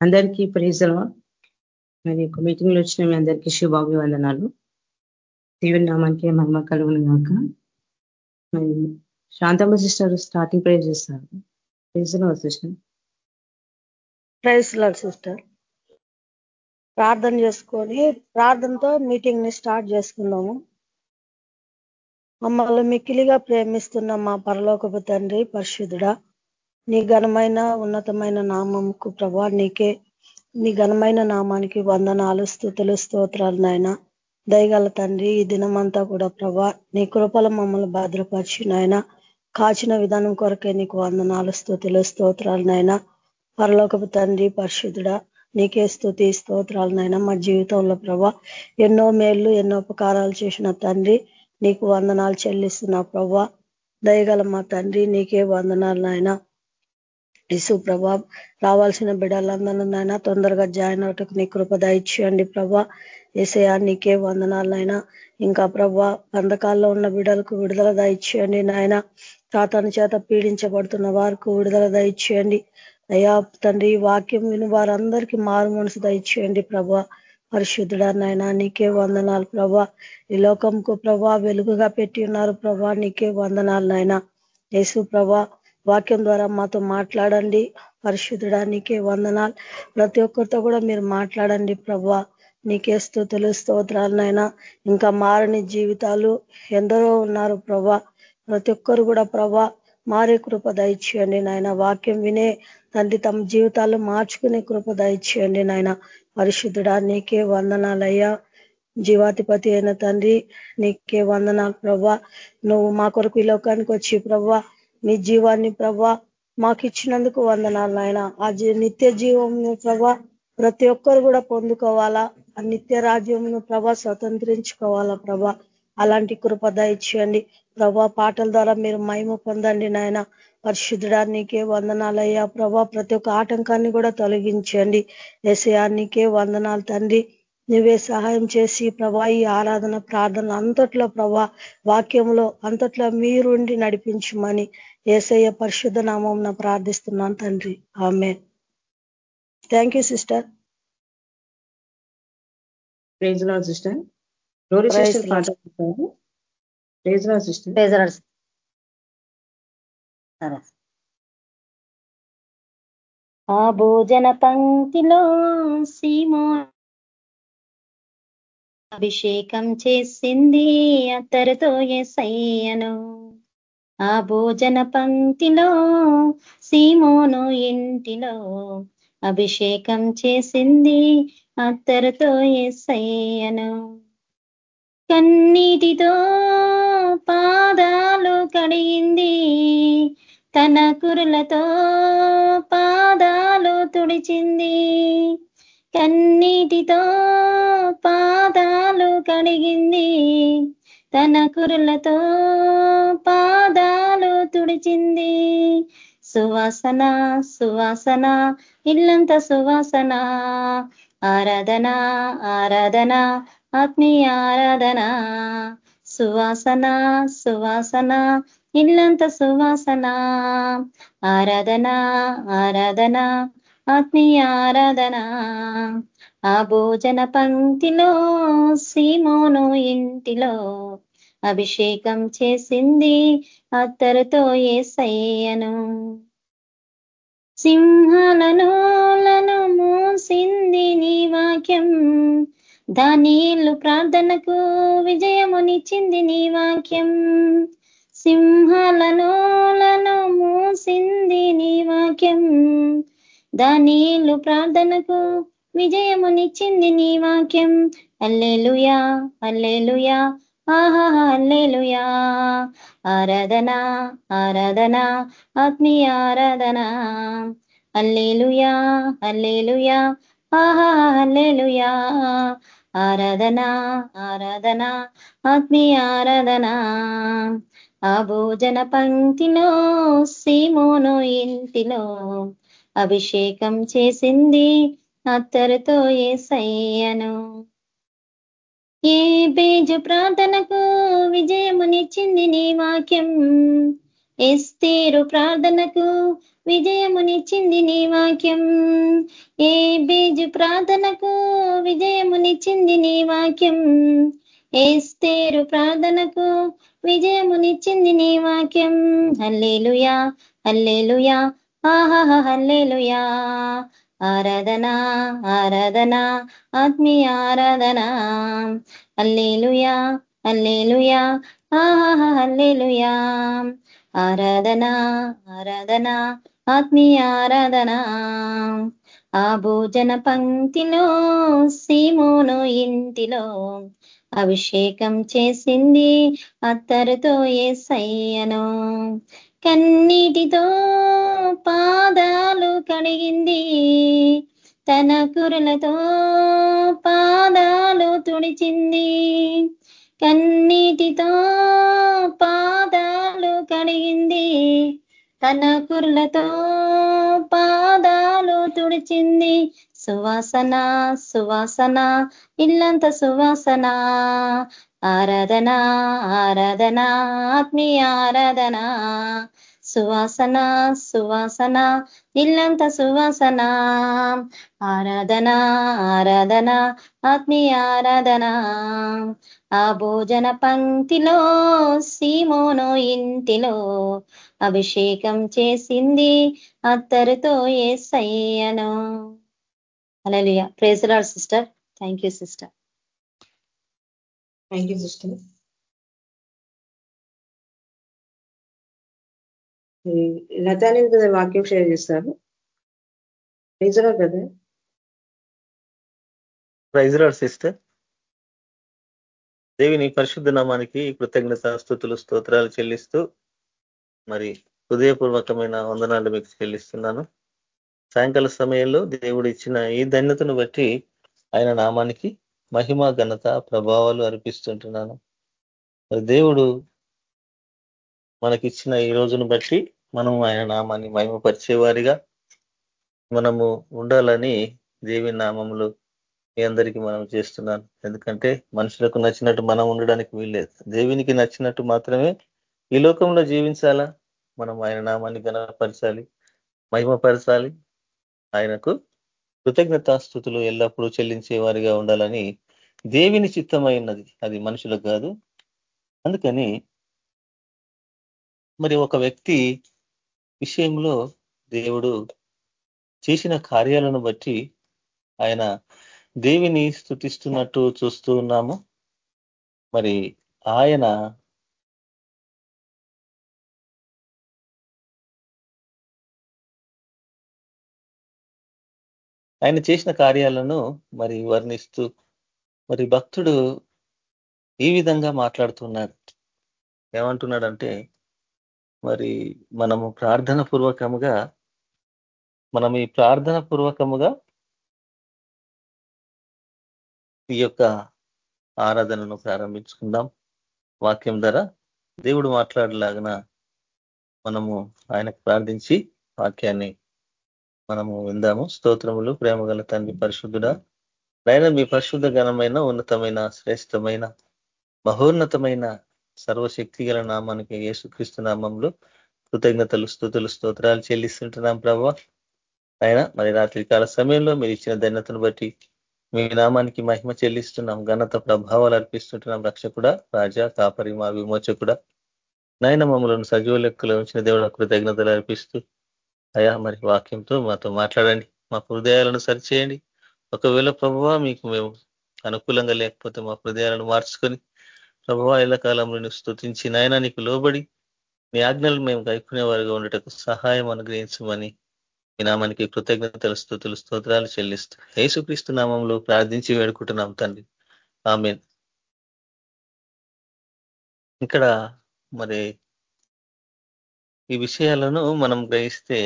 అందరికీ ప్రేజల మరి ఒక మీటింగ్లో వచ్చిన మీ అందరికీ శుభాభివందనాలు. దేవుని నామానికి మహిమ కలుగును కాక మరి శాంతమ్మ సిస్టర్ స్టార్టింగ్ ప్రేజ్ చేస్తారు. ప్రేజల సిస్టర్ ప్రైజ్ లాడ్ సిస్టర్ ప్రార్థన చేసుకొని ప్రార్థనతో మీటింగ్ని స్టార్ట్ చేసుకుందాము. మమ్మల్ని మిక్కిలిగా ప్రేమిస్తున్న మా పరలోకపు తండ్రి పరిశుద్ధుడా నీ ఘనమైన ఉన్నతమైన నామంకు ప్రభా నీకే నీ ఘనమైన నామానికి వందనాలు స్థుతులు స్తోత్రాలు నాయన. దయగల తండ్రి ఈ దినమంతా కూడా ప్రభా నీ కృపల మమ్మల్ని భద్రపరిచి నాయన. కాచిన విధానం కొరకే నీకు వందనాలు స్థుతులు స్తోత్రాలు నాయన. పరలోకపు తండ్రి పరిశుద్ధుడా నీకే స్థుతి స్తోత్రాలు నాయన. మా జీవితంలో ప్రభా ఎన్నో మేళ్ళు ఎన్నో ఉపకారాలు చేసిన తండ్రి నీకు వందనాలు చెల్లిస్తున్నా ప్రభా. దయగల మా తండ్రి నీకే వందనాలు యేసు ప్రభా రావాల్సిన బిడ్డలందరూ నాయన తొందరగా జాయిన్ అవటకు నీ కృప దయచేయండి ప్రభా. ఏసయా నీకే వందనాలనైనా. ఇంకా ప్రభా బంధకాల్లో ఉన్న బిడ్డలకు విడుదల దయచేయండి నాయన. తాతని చేత పీడించబడుతున్న వారికి విడుదల దయచేయండి. అయ్యా తండ్రి వాక్యం విని వారందరికీ మారు మనసు దయచేయండి ప్రభా. పరిశుద్ధుడా నాయన నీకే వందనాలు ప్రభా. ఈ లోకంకు ప్రభా వెలుగుగా పెట్టి ఉన్నారు ప్రభా నీకే వందనాలు నాయన. యేసు ప్రభా వాక్యం ద్వారా మాతో మాట్లాడండి. పరిశుద్ధుడా నీకే వందనాలు. ప్రతి ఒక్కరితో కూడా మీరు మాట్లాడండి ప్రభా. నీకే స్థుతులు స్తోత్రాలనైనా ఇంకా మారని జీవితాలు ఎందరో ఉన్నారు ప్రభా. ప్రతి ఒక్కరు కూడా ప్రభా మారే కృప దయచేయండి నాయన. వాక్యం వినే తండ్రి తమ జీవితాలు మార్చుకునే కృప దయచేయండి నాయన. పరిశుద్ధుడా నీకే వందనాలయ్యా. జీవాధిపతి అయిన తండ్రి నీకే వందనాలు ప్రభా. నువ్వు మా కొరకు ఈ లోకానికి వచ్చి ప్రభా నీ జీవాన్ని ప్రభా మాకు ఇచ్చినందుకు వందనాలు నాయన. ఆ నిత్య జీవంను ప్రభా ప్రతి ఒక్కరు కూడా పొందుకోవాలా. ఆ నిత్య రాజ్యంను ప్రభా స్వతంత్రించుకోవాలా ప్రభా. అలాంటి కృప దయచేయండి. ప్రభా పాటల ద్వారా మీరు మహిమ పొందండి నాయన. పరిశుద్ధుడా నీకే వందనాలయ్యా. ప్రభా ప్రతి ఒక్క ఆటంకాన్ని కూడా తొలగించండి. ఎసయా నీకే వందనాలు తండ్రి. నువ్వే సహాయం చేసి ప్రభా ఈ ఆరాధన ప్రార్థన అంతట్లో ప్రభా వాక్యంలో అంతట్లో మీరుండి నడిపించమని ఏసయ్య పరిశుద్ధ నామం ప్రార్థిస్తున్నాను తండ్రి. ఆమె thank you sister praise Lord sister రోరి sister మాట్లాడుతున్నారు praise Lord sister praise Lord సరే. ఆ భోజన పంక్తిలో సీమో అభిషేకం చేసింది అత్తరుతో ఎసయ్యను ఆ భోజన పంక్తిలో సీమోను ఇంటిలో అభిషేకం చేసింది అత్తరుతో ఎసయ్యను కన్నీటితో పాదాలు కడిగింది తన కురులతో పాదాలు తుడిచింది. కన్నీటితో పాదాలు కడిగింది. తన కురులతో పాదాలు తుడిచింది. సువాసన సువాసన ఇల్లంత సువాసన. ఆరాధన ఆరాధన ఆత్మీయ ఆరాధన. సువాసన సువాసన ఇల్లంత సువాసన. ఆరాధన ఆరాధన ఆత్మీయ ఆరాధన ఆ భోజన పంక్తిలో సీమోను ఇంటిలో అభిషేకం చేసింది అత్తరుతో ఏసయ్యను. సింహాలను మూసింది నీ వాక్యం. దానిలు ప్రార్థనకు విజయమునిచ్చింది నీ వాక్యం. సింహాలను మూసింది నీ వాక్యం. దానిలు ప్రార్థనకు విజయమునిచ్చింది నీ వాక్యం. అల్లేలుయా అల్లేలుయా ఆహా అల్లేలుయా ఆరాధన ఆరాధన ఆత్మీయ ఆరాధన. అల్లేలుయా అల్లేలుయా ఆహా అల్లేలుయా ఆరాధన ఆరాధన ఆత్మీయ ఆరాధన. ఆ భోజన పంక్తిలో సీమోను ఇంటిలో అభిషేకం చేసింది అత్తరుతో ఏసయ్యను. ఏ బేజు ప్రార్థనకు విజయమునిచ్చింది నీ వాక్యం? ఎస్తేరు ప్రార్థనకు విజయమునిచ్చింది నీ వాక్యం? ఏ బీజు ప్రార్థనకు విజయమునిచ్చింది నీ వాక్యం? ఏస్తేరు ప్రార్థనకు విజయమునిచ్చింది నీ వాక్యం? హల్లేలుయా హల్లేలుయా ఆహా హల్లేలుయా. ఆరాధన ఆరాధన ఆత్మీయ ఆరాధన. అల్లేలుయా అల్లేలుయా ఆహా హల్లేలుయా. ఆరాధన ఆరాధన ఆత్మీయ ఆరాధన. ఆ భోజన పంక్తిలో సీమోను ఇంటిలో అభిషేకం చేసింది అత్తరుతో ఏసయ్యను. కన్నీటితో పాదాలు కడిగింది. తన కురులతో పాదాలు తుడిచింది. కన్నీటితో పాదాలు కడిగింది. తన కురులతో పాదాలు తుడిచింది. సువాసన సువాసన ఇల్లంత సువాసన. ఆరాధన ఆరాధన ఆత్మీయ ఆరాధన. సువాసన సువాసన ఇల్లంత సువాసన. ఆరాధన ఆరాధన ఆత్మీయ ఆరాధన. ఆ భోజన పంక్తిలో సీమోను ఇంటిలో అభిషేకం చేసింది అత్తరుతో ఏసయ్యను. అలలియ praise Lord sister thank you sister thank you sister లతాని కదా వాక్యం షేర్ చేస్తారు. ప్రైజరా కదా ప్రైజరా సిస్టర్. దేవిని పరిశుద్ధ నామానికి కృతజ్ఞత స్థుతులు స్తోత్రాలు చెల్లిస్తూ మరి హృదయపూర్వకమైన వందనాలు మీకు చెల్లిస్తున్నాను. సాయంకాల సమయంలో దేవుడు ఇచ్చిన ఈ ధన్యతను బట్టి ఆయన నామానికి మహిమ ఘనత ప్రభావాలు అర్పిస్తుంటున్నాను. మరి దేవుడు మనకిచ్చిన ఈ రోజును బట్టి మనం ఆయన నామాన్ని మహిమపరిచేవారిగా మనము ఉండాలని దేవి నామములు మీ అందరికీ మనం చేస్తున్నాను. ఎందుకంటే మనుషులకు నచ్చినట్టు మనం ఉండడానికి వీల్లేదు. దేవునికి నచ్చినట్టు మాత్రమే ఈ లోకంలో జీవించాలా? మనం ఆయన నామాన్ని గణపరచాలి మహిమపరచాలి. ఆయనకు కృతజ్ఞతాస్థుతులు ఎల్లప్పుడూ చెల్లించే వారిగా ఉండాలని దేవిని చిత్తమైనది. అది మనుషులకు కాదు. అందుకని మరి ఒక వ్యక్తి విషయంలో దేవుడు చేసిన కార్యాలను బట్టి ఆయన దేవిని స్థుతిస్తున్నట్టు చూస్తూ ఉన్నాము. మరి ఆయన ఆయన చేసిన కార్యాలను మరి వర్ణిస్తూ మరి భక్తుడు ఈ విధంగా మాట్లాడుతున్నాడు. ఏమంటున్నాడంటే మరి మనము ప్రార్థన పూర్వకముగా మనం ఈ ప్రార్థన పూర్వకముగా ఈ యొక్క ఆరాధనను ప్రారంభించుకుందాం. వాక్యం ధర దేవుడు మాట్లాడలాగిన మనము ఆయనకు ప్రార్థించి వాక్యాన్ని మనము విందాము. స్తోత్రములు ప్రేమగల తండ్రి పరిశుద్ధుడా నైనా మీ పరిశుద్ధ ఘనమైన ఉన్నతమైన శ్రేష్టమైన మహోన్నతమైన సర్వశక్తి గల నామానికి యేసుక్రీస్తు నామంలో కృతజ్ఞతలు స్థుతులు స్తోత్రాలు చెల్లిస్తుంటున్నాం ప్రభావ ఆయన మరి రాత్రి కాల సమయంలో మీరు ఇచ్చిన ధన్యతను బట్టి మీ నామానికి మహిమ చెల్లిస్తున్నాం. ఘనత ప్రభావాలు అర్పిస్తుంటున్నాం. రక్షకుడ రాజా కాపరి మా విమోచకుడ. నాయన మమ్మలను సజీవ లెక్కలో ఉంచిన దేవుడు కృతజ్ఞతలు అర్పిస్తూ అయా మరి వాక్యంతో మాతో మాట్లాడండి. మా హృదయాలను సరిచేయండి. ఒకవేళ ప్రభావ మీకు మేము అనుకూలంగా లేకపోతే మా హృదయాలను మార్చుకొని ప్రభావ ఇళ్ళ కాలంలో స్థుతించి నాయన నీకు లోబడి నీ ఆజ్ఞలు మేము గైకునే వారిగా ఉండటకు సహాయం అనుగ్రహించమని మీ నామానికి కృతజ్ఞతలు స్థుతులు స్తోత్రాలు చెల్లిస్తూ యేసుక్రీస్తు నామంలో ప్రార్థించి వేడుకుంటున్నాం తండ్రి. ఆమె ఇక్కడ మరి ఈ విషయాలను మనం గ్రహిస్తే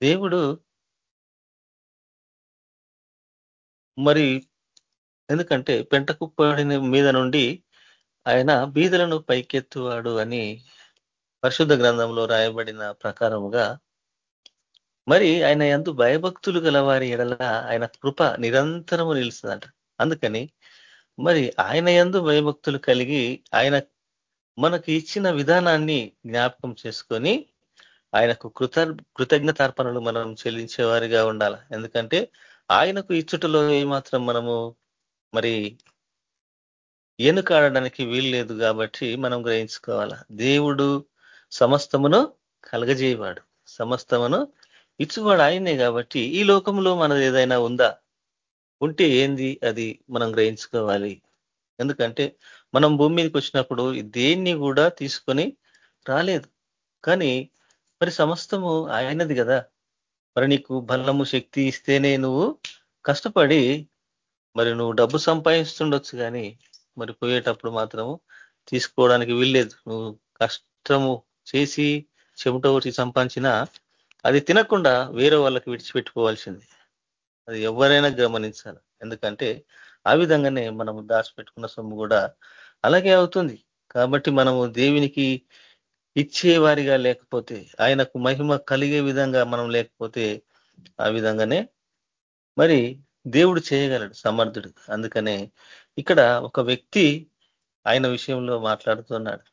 దేవుడు మరి ఎందుకంటే పెంట కుప్పడిన మీద నుండి ఆయన బీదలను పైకెత్తువాడు అని పరిశుద్ధ గ్రంథంలో రాయబడిన ప్రకారముగా మరి ఆయన ఎందు భయభక్తులు గలవారి ఎడల ఆయన కృప నిరంతరము నిలుస్తుందంట. అందుకని మరి ఆయన ఎందు భయభక్తులు కలిగి ఆయన మనకు ఇచ్చిన విధానాన్ని జ్ఞాపకం చేసుకొని ఆయనకు కృత కృతజ్ఞతార్పణలు మనం చెల్లించేవారిగా ఉండాల ఉండాలి. ఎందుకంటే ఆయనకు ఇచ్చుటలో ఏమాత్రం మనము మరి ఏనుకాడడానికి వీలు లేదు కాబట్టి మనం గ్రహించుకోవాలా? దేవుడు సమస్తమును కలగజేయవాడు. సమస్తమును ఇచ్చువాడు ఆయనే కాబట్టి ఈ లోకంలో మనది ఏదైనా ఉందా? ఉంటే ఏంది అది మనం గ్రహించుకోవాలి. ఎందుకంటే మనం భూమి మీదకి వచ్చినప్పుడు దేన్ని కూడా తీసుకొని రాలేదు. కానీ మరి సమస్తము ఆయనది కదా. మరి నీకు బలము శక్తి ఇస్తేనే నువ్వు కష్టపడి మరి నువ్వు డబ్బు సంపాదిస్తుండొచ్చు కానీ మరి పోయేటప్పుడు మాత్రము తీసుకోవడానికి వీల్లేదు. నువ్వు కష్టము చేసి చెమట వచ్చి సంపాదించినా అది తినకుండా వేరే వాళ్ళకి విడిచిపెట్టుకోవాల్సింది. అది ఎవరైనా గమనించాలి. ఎందుకంటే ఆ విధంగానే మనము దాచిపెట్టుకున్న సొమ్ము కూడా అలాగే అవుతుంది. కాబట్టి మనము దేవునికి ఇచ్చేవారిగా లేకపోతే ఆయనకు మహిమ కలిగే విధంగా మనం లేకపోతే ఆ విధంగానే మరి దేవుడు చేయగలడు సమర్థుడు. అందుకనే ఇక్కడ ఒక వ్యక్తి ఆయన విషయంలో మాట్లాడుతున్నాడు.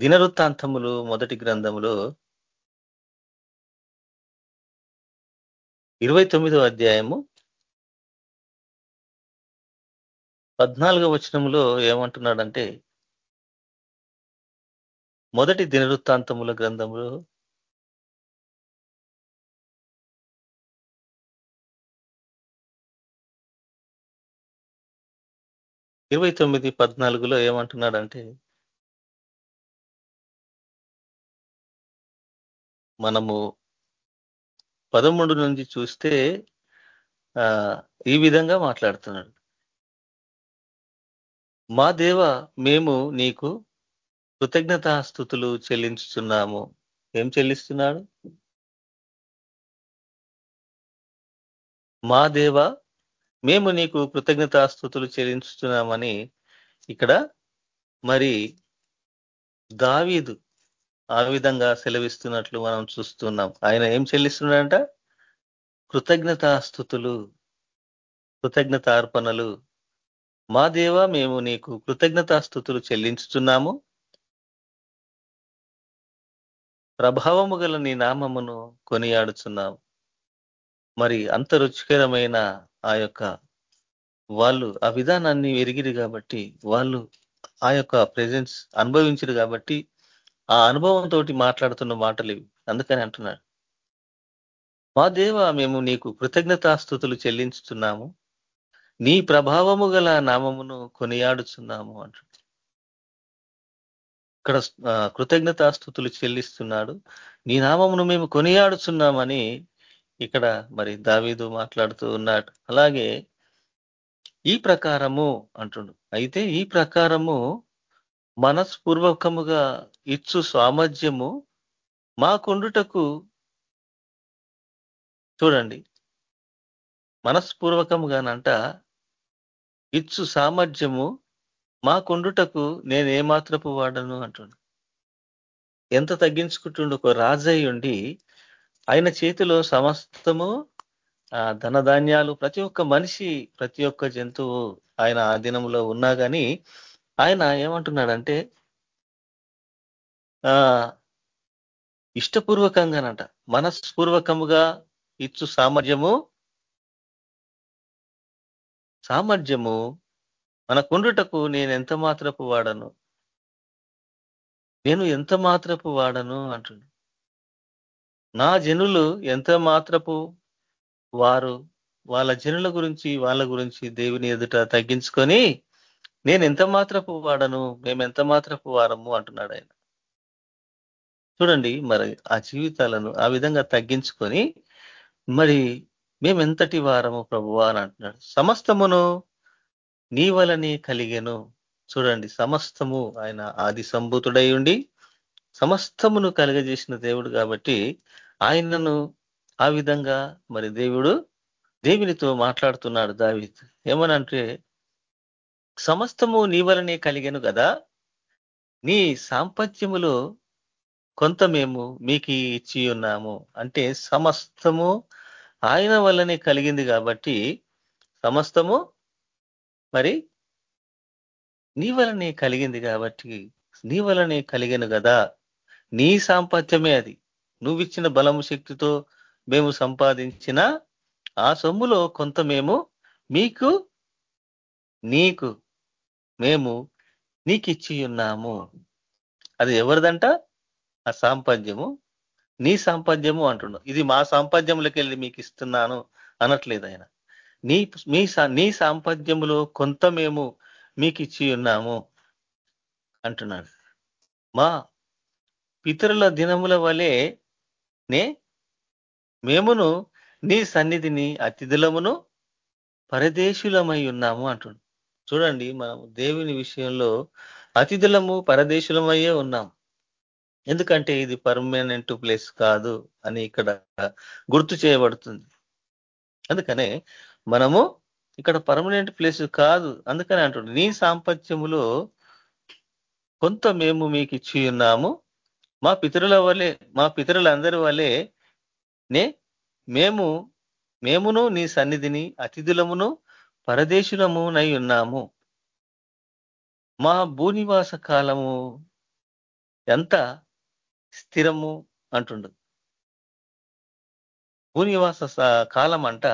దినవృత్తాంతములు మొదటి గ్రంథములో ఇరవై తొమ్మిదో అధ్యాయము పద్నాలుగో వచనంలో ఏమంటున్నాడంటే మొదటి దినవృత్తాంతముల గ్రంథంలో ఇరవై తొమ్మిది పద్నాలుగులో ఏమంటున్నాడంటే మనము పదమూడు నుంచి చూస్తే ఆ ఈ విధంగా మాట్లాడుతున్నాడు. మా దేవ మేము నీకు కృతజ్ఞతాస్థుతులు చెల్లించుతున్నాము ఏం చెల్లిస్తున్నాడు? మా దేవ మేము నీకు కృతజ్ఞతాస్థుతులు చెల్లించుతున్నామని ఇక్కడ మరి దావీదు ఆ విధంగా సెలవిస్తున్నట్లు మనం చూస్తున్నాం. ఆయన ఏం చెల్లిస్తున్నాడంట? కృతజ్ఞతాస్థుతులు కృతజ్ఞత అర్పణలు మా దేవ మేము నీకు కృతజ్ఞతాస్థుతులు చెల్లించుతున్నాము ప్రభావము గల నీ నామమును కొనియాడుచున్నాము మరి అంత రుచికరమైన ఆ యొక్క వాళ్ళు ఆ విధానాన్ని ఎరిగిరు కాబట్టి వాళ్ళు ఆ యొక్క ప్రెజెన్స్ అనుభవించరు కాబట్టి ఆ అనుభవంతో మాట్లాడుతున్న మాటలు ఇవి. అందుకని అంటున్నాడు మా దేవ మేము నీకు కృతజ్ఞతాస్థుతులు చెల్లించుతున్నాము. నీ ప్రభావము గల నామమును కొనియాడుచున్నాము అంటు ఇక్కడ కృతజ్ఞతాస్థుతులు చెల్లిస్తున్నాడు. నీ నామమును మేము కొనియాడుచున్నామని ఇక్కడ మరి దావీదు మాట్లాడుతూ ఉన్నాడు. అలాగే ఈ ప్రకారము అంటుండు. అయితే ఈ ప్రకారము మనస్పూర్వకముగా ఇచ్చు సామర్థ్యము మాకుండుటకు చూడండి. మనస్పూర్వకముగానంట ఇచ్చు సామర్థ్యము మాకుండుటకు నేను ఏమాత్రపు వాడను అంటుండు. ఎంత తగ్గించుకుంటుండు? ఒక రాజయ్య ఉండి ఆయన చేతిలో సమస్తము ధనధాన్యాలు ప్రతి ఒక్క మనిషి ప్రతి ఒక్క జంతువు ఆయన ఆధీనంలో ఉన్నా కానీ ఆయన ఏమంటున్నాడంటే ఆ ఇష్టపూర్వకంగానంట మనస్పూర్వకముగా ఇచ్చు సామర్థ్యము సామర్థ్యము మనకుండుటకు నేను ఎంత మాత్రపు వాడను? నేను ఎంత మాత్రపు వాడను? అంటున్నాను నా జనులు ఎంత మాత్రపు వారు వాళ్ళ జనుల గురించి వాళ్ళ గురించి దేవుని ఎదుట తగ్గించుకొని నేను ఎంత మాత్రపు వాడను మేము ఎంత మాత్రపు వారము అంటున్నాడు ఆయన. చూడండి మరి ఆ జీవితాలను ఆ విధంగా తగ్గించుకొని మరి మేమెంతటి వారము ప్రభువా అని అంటున్నాడు. సమస్తమును నీ వలని కలిగెను. చూడండి సమస్తము ఆయన ఆది సంభూతుడై ఉండి సమస్తమును కలిగజేసిన దేవుడు కాబట్టి ఆయనను ఆ విధంగా మరి దేవుడు దేవునితో మాట్లాడుతున్నాడు దావి ఏమనంటే సమస్తము నీ వలనే కలిగాను కదా నీ సాంపత్యములో కొంత మేము మీకు ఇచ్చి ఉన్నాము. అంటే సమస్తము ఆయన వల్లనే కలిగింది కాబట్టి సమస్తము మరి నీ వలనే కలిగింది కాబట్టి నీ వలనే కలిగను కదా నీ సాంపత్యమే అది. నువ్విచ్చిన బలము శక్తితో మేము సంపాదించిన ఆ సొమ్ములో కొంత మేము మీకు నీకు మేము నీకిచ్చి ఉన్నాము. అది ఎవరిదంట? ఆ సాంపద్యము. నీ సాంపద్యము అంటున్నావు ఇది మా సాంపద్యంలోకి వెళ్ళి మీకు ఇస్తున్నాను అనట్లేదు ఆయన. నీ మీ నీ సాంపద్యములో కొంత మేము మీకు ఇచ్చి ఉన్నాము అంటున్నాడు. మా పితరుల దినముల వలె నే మేమును నీ సన్నిధిని అతిథులమును పరదేశులమై ఉన్నాము అంటుడు. చూడండి మనం దేవుని విషయంలో అతిథులము పరదేశులమయ్యే ఉన్నాం. ఎందుకంటే ఇది పర్మనెంట్ ప్లేస్ కాదు అని ఇక్కడ గుర్తు చేయబడుతుంది. అందుకనే మనము ఇక్కడ పర్మనెంట్ ప్లేస్ కాదు అందుకని అంటుండే నీ సాంపత్యములో కొంత మేము మీకు ఇచ్చి ఉన్నాము మా పితరుల వలె మా పితరులందరి వలె నే మేము మేమును నీ సన్నిధిని అతిథులమును పరదేశులమునై ఉన్నాము. మా భూనివాస కాలము ఎంత స్థిరము అంటుండు భూనివాస కాలం అంట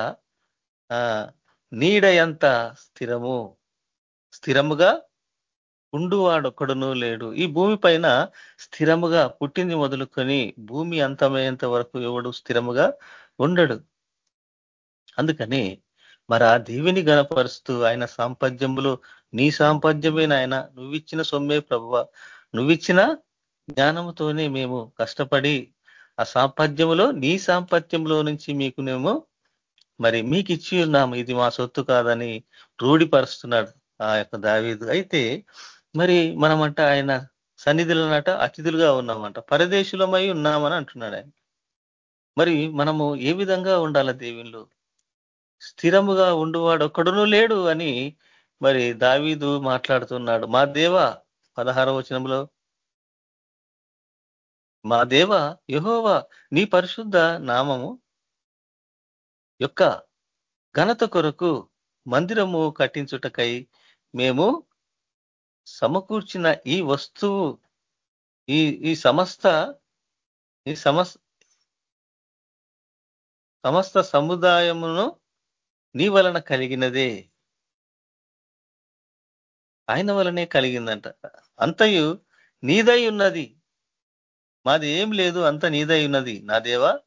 నీడ ఎంత స్థిరము? స్థిరముగా ఉండువాడొక్కడును లేడు. ఈ భూమి పైన స్థిరముగా పుట్టింది మొదలుకొని భూమి అంతమయ్యేంత వరకు ఎవడు స్థిరముగా ఉండడు. అందుకని మరి ఆ దేవిని గణపరుస్తూ ఆయన సాంపద్యములు నీ సాంపద్యమే నాయన నువ్విచ్చిన సొమ్మే ప్రభువ నువ్విచ్చిన జ్ఞానముతోనే మేము కష్టపడి ఆ సాంపద్యములో నీ సాంపత్యంలో నుంచి మీకు మేము మరి మీకు ఇచ్చి ఉన్నాము. ఇది మా సొత్తు కాదని రూఢిపరుస్తున్నాడు ఆ యొక్క దావీదు. అయితే మరి మనమంట ఆయన సన్నిధులనట అతిథులుగా ఉన్నామంట. పరదేశులమై ఉన్నామని అంటున్నాడు ఆయన. మరి మనము ఏ విధంగా ఉండాల దేవుళ్ళు? స్థిరముగా ఉండువాడు ఒక్కడును లేడు అని మరి దావీదు మాట్లాడుతున్నాడు. మా దేవ పదహార వచనంలో మా దేవ యహోవా నీ పరిశుద్ధ నామము యొక్క ఘనత కొరకు మందిరము కట్టించుటకై మేము సమకూర్చిన ఈ వస్తువు ఈ ఈ సమస్త ఈ సమస్ సమస్త సముదాయమును నీ వలన కలిగినదే. ఆయన వలనే కలిగిందంట. అంతయు నీదై ఉన్నది. మాది ఏం లేదు అంత నీదై ఉన్నది. నా దేవా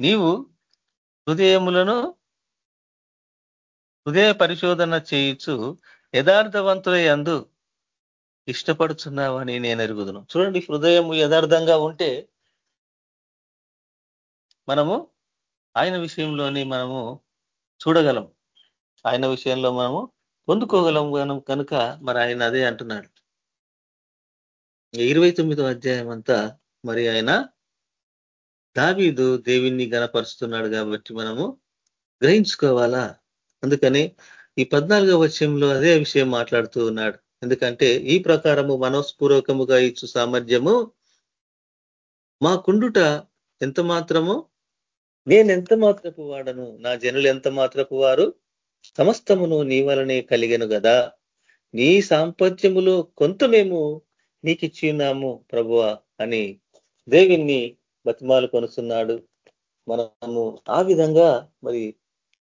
నీవు హృదయములను హృదయ పరిశోధన చేయించు యథార్థవంతుల అందు ఇష్టపడుతున్నావని నేను ఎరుగుదును. చూడండి హృదయం యథార్థంగా ఉంటే మనము ఆయన విషయంలోని మనము చూడగలం. ఆయన విషయంలో మనము పొందుకోగలం కనుక మరి ఆయన అదే అంటున్నాడు. ఇరవై తొమ్మిదో అధ్యాయం అంతా మరి ఆయన దావీదు దేవిని గనపరుస్తున్నాడు కాబట్టి మనము గ్రహించుకోవాలా? అందుకని ఈ పద్నాలుగో వచ్చంలో అదే విషయం మాట్లాడుతూ ఉన్నాడు. ఎందుకంటే ఈ ప్రకారము మనస్పూర్వకముగా ఇచ్చు సామర్థ్యము మా కుండుట ఎంత మాత్రము నేను ఎంత మాత్రపు వాడను నా జనులు ఎంత మాత్రపు వారు సమస్తమును నీ వలనే కలిగను కదా నీ సాంపత్యములో కొంత మేము నీకు ఇచ్చిన్నాము ప్రభువ అని దేవిని బతిమాలు కొనుస్తున్నాడు. మనము ఆ విధంగా మరి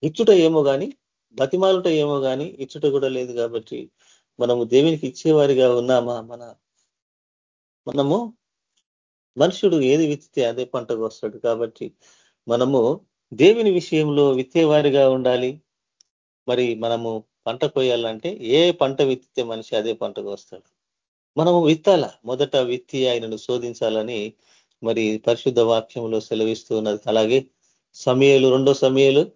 ఇచ్చుట ఏమో కానీ బతిమాలుట ఏమో కానీ ఇచ్చుట కూడా లేదు కాబట్టి మనము దేవునికి ఇచ్చేవారిగా ఉన్నామా? మన మనము మనుషుడు ఏది విత్తితే అదే పంటకు వస్తాడు. కాబట్టి మనము దేవుని విషయంలో విత్తేవారిగా ఉండాలి. మరి మనము పంట కోయాలంటే ఏ పంట విత్తితే మనిషి అదే పంటకు వస్తాడు. మనము విత్తాల? మొదట విత్తి ఆయనను శోధించాలని మరి పరిశుద్ధ వాక్యంలో సెలవిస్తూ ఉన్నది. అలాగే సమయలు రెండో సమయలు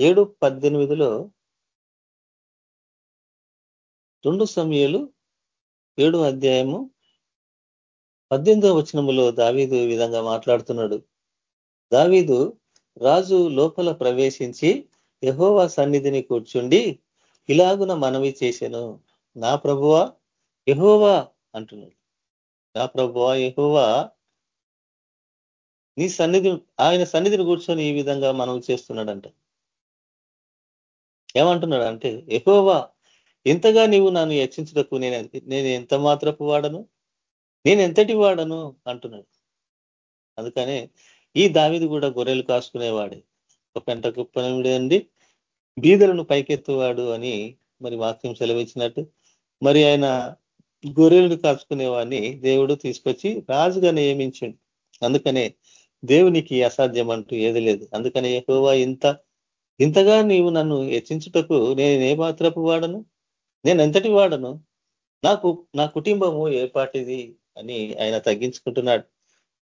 ఏడు పద్దెనిమిదిలో రెండు సమయాలు ఏడు అధ్యాయము పద్దెనిమిదవ వచనములో దావీదు ఈ విధంగా మాట్లాడుతున్నాడు. దావీదు రాజు లోపల ప్రవేశించి యహోవా సన్నిధిని కూర్చుండి ఇలాగున మనవి చేశాను. నా ప్రభువా యహోవా అంటున్నాడు. నా ప్రభువా యహోవా నీ సన్నిధి ఆయన సన్నిధిని కూర్చొని ఈ విధంగా మనం చేస్తున్నాడంట. ఏమంటున్నాడు అంటే ఎహోవా ఇంతగా నీవు నన్ను హెచ్చించటకు నేను నేను ఎంత మాత్రపు వాడను? నేను ఎంతటి వాడను? అంటున్నాడు. అందుకనే ఈ దావిది కూడా గొర్రెలు కాసుకునేవాడే. ఒక పెంట కుప్పనండి బీదలను పైకెత్తువాడు అని మరి వాక్యం సెలవిచ్చినట్టు. మరి ఆయన గొర్రెలను కాచుకునేవాడిని దేవుడు తీసుకొచ్చి రాజుగా నియమించండి. అందుకనే దేవునికి అసాధ్యం అంటూ ఏది లేదు. అందుకనే ఎక్కువ ఇంత ఇంతగా నీవు నన్ను హెచ్చించుటకు నేను ఏ మాత్రపు వాడను? నేను ఎంతటి వాడను? నాకు నా కుటుంబము ఏపాటిది అని ఆయన తగ్గించుకుంటున్నాడు.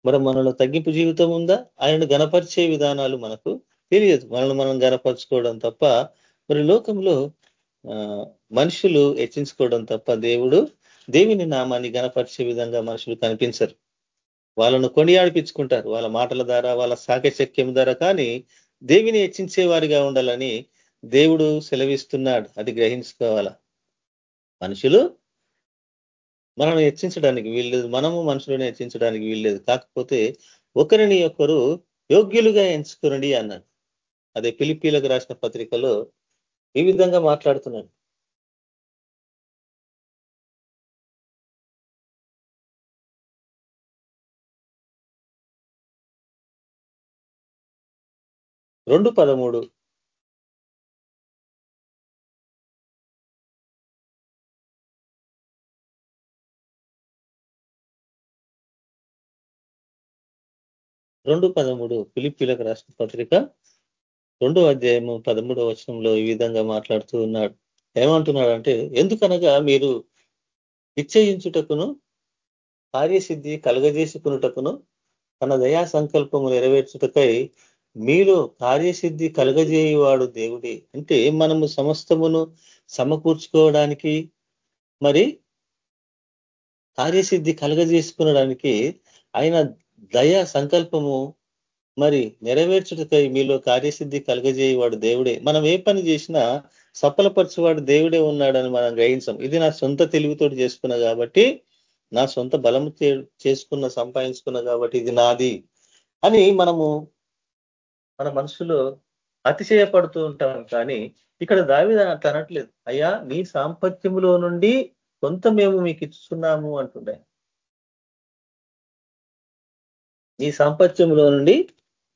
మరి మనలో తగ్గింపు జీవితం ఉందా? ఆయనను గనపరిచే విధానాలు మనకు తెలియదు. మనల్ని మనం గనపరుచుకోవడం తప్ప మరి లోకంలో మనుషులు హెచ్చించుకోవడం తప్ప దేవుడు దేవిని నామాన్ని గనపరిచే విధంగా మనుషులు కనిపించరు. వాళ్ళను కొనియాడిపించుకుంటారు. వాళ్ళ మాటల ద్వారా వాళ్ళ సాకశక్యం ద్వారా. కానీ దేవిని హెచ్చించేవారిగా ఉండాలని దేవుడు సెలవిస్తున్నాడు. అది గ్రహించుకోవాలా? మనుషులు మనల్ని హెచ్చించడానికి వీల్లేదు. మనము మనుషులను హెచ్చించడానికి వీల్లేదు. కాకపోతే ఒకరిని ఒకరు యోగ్యులుగా ఎంచుకునండి అన్నాడు. అదే పిలిపిలకు రాసిన పత్రికలో ఈ విధంగా మాట్లాడుతున్నాడు. రెండు పదమూడు. రెండు పదమూడు పిలిపిలకు రాష్ట్ర పత్రిక. రెండో అధ్యాయము పదమూడవ వచనంలో ఈ విధంగా మాట్లాడుతూ ఉన్నాడు. ఏమంటున్నాడు అంటే ఎందుకనగా మీరు నిశ్చయించుటకును కార్యసిద్ధి కలగజేసుకున్నటకును తన దయా సంకల్పము నెరవేర్చుటకై మీలో కార్యసిద్ధి కలగజేయవాడు దేవుడే. అంటే మనము సమస్తమును సమకూర్చుకోవడానికి మరి కార్యసిద్ధి కలగజేసుకునడానికి ఆయన దయ సంకల్పము మరి నెరవేర్చుటకై మీలో కార్యసిద్ధి కలగజేయవాడు దేవుడే. మనం ఏ పని చేసినా సఫలపరచువాడు దేవుడే ఉన్నాడని మనం గ్రహించాం. ఇది నా సొంత తెలివితోటి చేసుకున్నా కాబట్టి నా సొంత బలము చేసుకున్న సంపాదించుకున్న కాబట్టి ఇది నాది అని మనము మన మనసులో అతిశయపడుతూ ఉంటాం కానీ ఇక్కడ దావిద అనట్లేదు. అయ్యా నీ సాంపత్యములో నుండి కొంత మేము మీకు ఇస్తున్నాము అంటుండే. నీ సాంపత్యంలో నుండి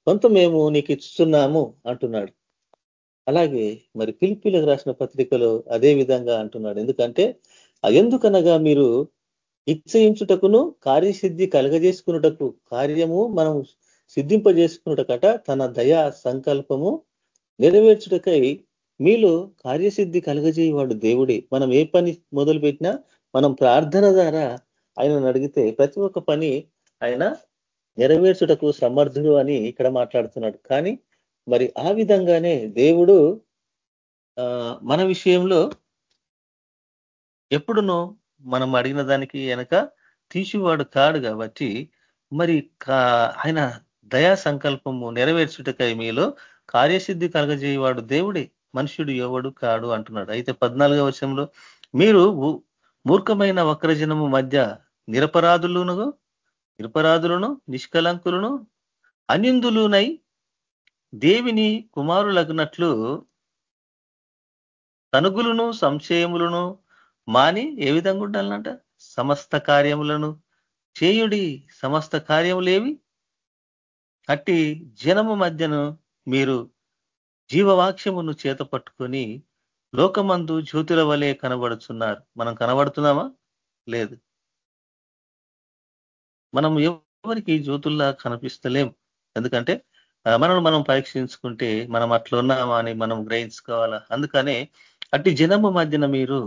కొంత మేము నీకు ఇస్తున్నాము అంటున్నాడు. అలాగే మరి పిలిపిలకు రాసిన పత్రికలో అదే విధంగా అంటున్నాడు. ఎందుకంటే ఎందుకనగా మీరు ఇచ్చయించుటకును కార్యసిద్ధి కలగజేసుకున్నటకు కార్యము మనం సిద్ధింపజేసుకున్నటకట తన దయా సంకల్పము నెరవేర్చుటకై మీలో కార్యసిద్ధి కలగజేయవాడు దేవుడే. మనం ఏ పని మొదలు పెట్టినా మనం ప్రార్థన ద్వారా ఆయనను అడిగితే ప్రతి ఒక్క పని ఆయన నెరవేర్చుటకు సమర్థుడు అని ఇక్కడ మాట్లాడుతున్నాడు. కానీ మరి ఆ విధంగానే దేవుడు మన విషయంలో ఎప్పుడునో మనం అడిగిన దానికి వెనక తీసివాడు కాడు కాబట్టి మరి ఆయన దయా సంకల్పము నెరవేర్చుటకై మీలో కార్యసిద్ధి కలగజేయవాడు దేవుడే మనుషుడు ఎవడు కాడు అంటున్నాడు. అయితే పద్నాలుగో వర్షంలో మీరు మూర్ఖమైన వక్రజనము మధ్య నిరపరాధులను నిరపరాధులను నిష్కలంకులను అనిందులునై దేవిని కుమారులగినట్లు తనుగులను సంశయములను మాని ఏ విధంగా ఉండాలంట సమస్త కార్యములను చేయుడి సమస్త కార్యములేవి అట్టి జనము మధ్యను మీరు జీవవాక్యమును చేత పట్టుకొని లోకమందు జ్యోతుల వలె కనబడుతున్నారు మనం కనబడుతున్నామా? లేదు. మనం ఎవరికి జ్యోతుల్లా కనిపిస్తలేం. ఎందుకంటే మనల్ని మనం పరీక్షించుకుంటే మనం అట్లా ఉన్నామా అని మనం గ్రహించుకోవాలా? అందుకనే అట్టి జనము మధ్యన మీరు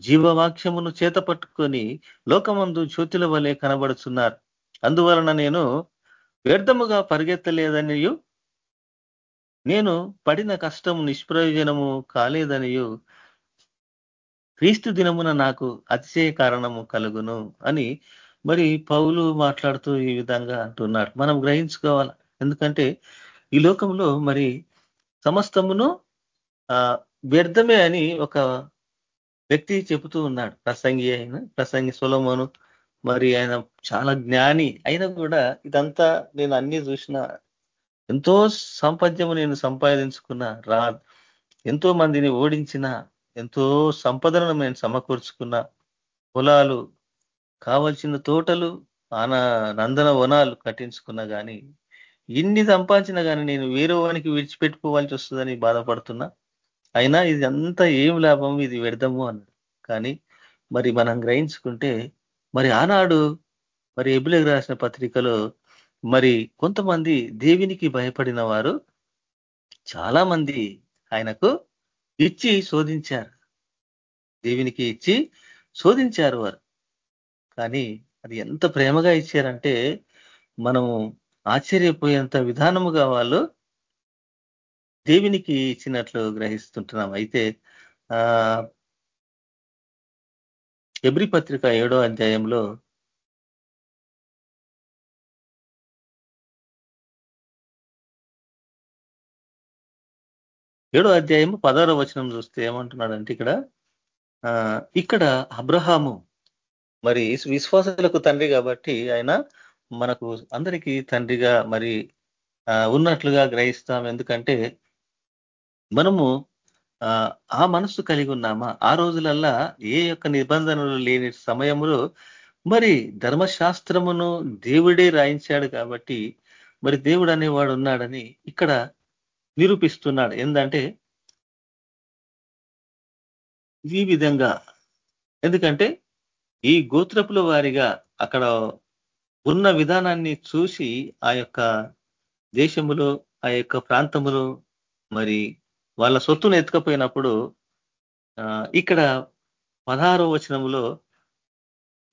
జీవవాక్యమును చేత పట్టుకొని లోకమందు జ్యోతుల వలె కనబడుతున్నారు అందువలన నేను వ్యర్థముగా పరిగెత్తలేదనియు? నేను పడిన కష్టం నిష్ప్రయోజనము కాలేదనియు? క్రీస్తు దినమున నాకు అతిశయ కారణము కలుగును అని మరి పౌలు మాట్లాడుతూ ఈ విధంగా అంటున్నాడు. మనం గ్రహించుకోవాలి ఎందుకంటే ఈ లోకంలో మరి సమస్తమును వ్యర్థమే అని ఒక వ్యక్తి చెబుతూ ఉన్నాడు. ప్రసంగి అయిన ప్రసంగి సొలమోను మరి ఆయన చాలా జ్ఞాని. అయినా కూడా ఇదంతా నేను అన్ని చూసిన ఎంతో సంపద్యము నేను సంపాదించుకున్న రా ఎంతో మందిని ఓడించిన ఎంతో సంపదలను నేను సమకూర్చుకున్న పొలాలు కావలసిన తోటలు ఆన నందన వనాలు కట్టించుకున్నా కానీ ఇన్ని సంపాదించినా కానీ నేను వేరే వానికి విడిచిపెట్టుకోవాల్సి వస్తుందని బాధపడుతున్నా. అయినా ఇది అంతా ఏం లాభం? ఇది వ్యర్థము అన్నాడు కానీ మరి మనం గ్రహించుకుంటే మరి ఆనాడు మరి ఎబులకు రాసిన పత్రికలో మరి కొంతమంది దేవునికి భయపడిన వారు చాలా మంది ఆయనకు ఇచ్చి శోధించారు. దేవునికి ఇచ్చి శోధించారు వారు. కానీ అది ఎంత ప్రేమగా ఇచ్చారంటే మనము ఆశ్చర్యపోయేంత విధానముగా వాళ్ళు దేవునికి ఇచ్చినట్లు గ్రహిస్తుంటున్నాం. అయితే ఎబ్రి పత్రిక ఏడో అధ్యాయంలో ఏడో అధ్యాయము పదారో వచనం చూస్తే ఏమంటున్నాడంటే ఇక్కడ ఇక్కడ అబ్రహాము మరి విశ్వాసాలకు తండ్రి కాబట్టి ఆయన మనకు అందరికీ తండ్రిగా మరి ఉన్నట్లుగా గ్రహిస్తాం. ఎందుకంటే మనము ఆ మనస్సు కలిగి ఉన్నామా? ఆ రోజులల్లా ఏ యొక్క నిబంధనలు లేని సమయంలో మరి ధర్మశాస్త్రమును దేవుడే రాయించాడు కాబట్టి మరి దేవుడు అనేవాడు ఉన్నాడని ఇక్కడ నిరూపిస్తున్నాడు. ఏంటంటే ఈ విధంగా. ఎందుకంటే ఈ గోత్రపుల వారిగా అక్కడ ఉన్న విధానాన్ని చూసి ఆ యొక్క దేశములో ఆ యొక్క ప్రాంతములో మరి వాళ్ళ సొత్తును ఎత్తుకపోయినప్పుడు ఇక్కడ పదహారో వచనంలో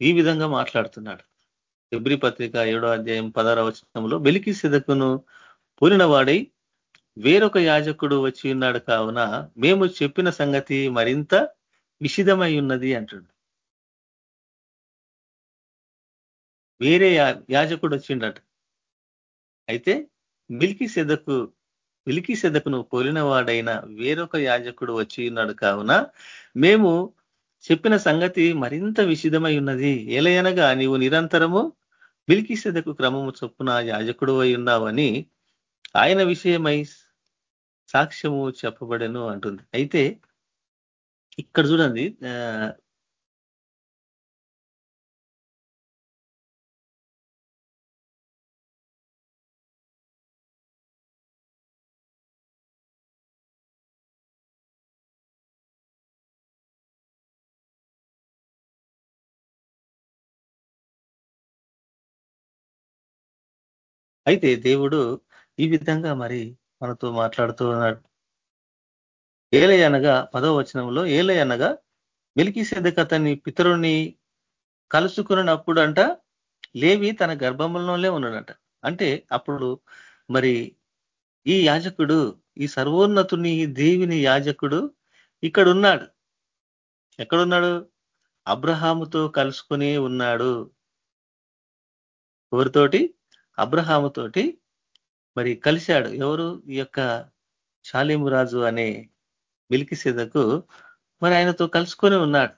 ఈ విధంగా మాట్లాడుతున్నాడు. ఫిబ్రి పత్రిక ఏడో అధ్యాయం పదహారో వచనంలో వెలికి సిదకును పోలినవాడై వేరొక యాజకుడు వచ్చి ఉన్నాడు కావున మేము చెప్పిన సంగతి మరింత విషిదమై ఉన్నది అంటుడు. వేరే యాజకుడు వచ్చిండట. అయితే మిల్కి సెదకు పిలికి సెదకును పోలినవాడైన వేరొక యాజకుడు వచ్చి ఉన్నాడు కావున మేము చెప్పిన సంగతి మరింత విషిదమై ఉన్నది. ఏలయనగా నీవు నిరంతరము మిల్కి సెదకు క్రమము చొప్పున యాజకుడు అయి ఉన్నావని ఆయన విషయమై సాక్ష్యము చెప్పబడను అంటుంది. అయితే ఇక్కడ చూడండి అయితే దేవుడు ఈ విధంగా మరి మనతో మాట్లాడుతూ ఉన్నాడు. ఏలయ అనగా పదవ వచనంలో ఏలయ అనగా మెలికి అతని పితరుని కలుసుకున్నప్పుడు అంట లేవి తన గర్భంలోనే ఉన్నాడంట. అంటే అప్పుడు మరి ఈ యాజకుడు ఈ సర్వోన్నతుని దేవిని యాజకుడు ఇక్కడ ఉన్నాడు ఎక్కడున్నాడు? అబ్రహాముతో కలుసుకుని ఉన్నాడు. ఎవరితోటి? అబ్రహాముతోటి మరి కలిశాడు. ఎవరు? ఈ యొక్క రాజు అనే మిలికిసేదకు మరి ఆయనతో కలుసుకొని ఉన్నాడు.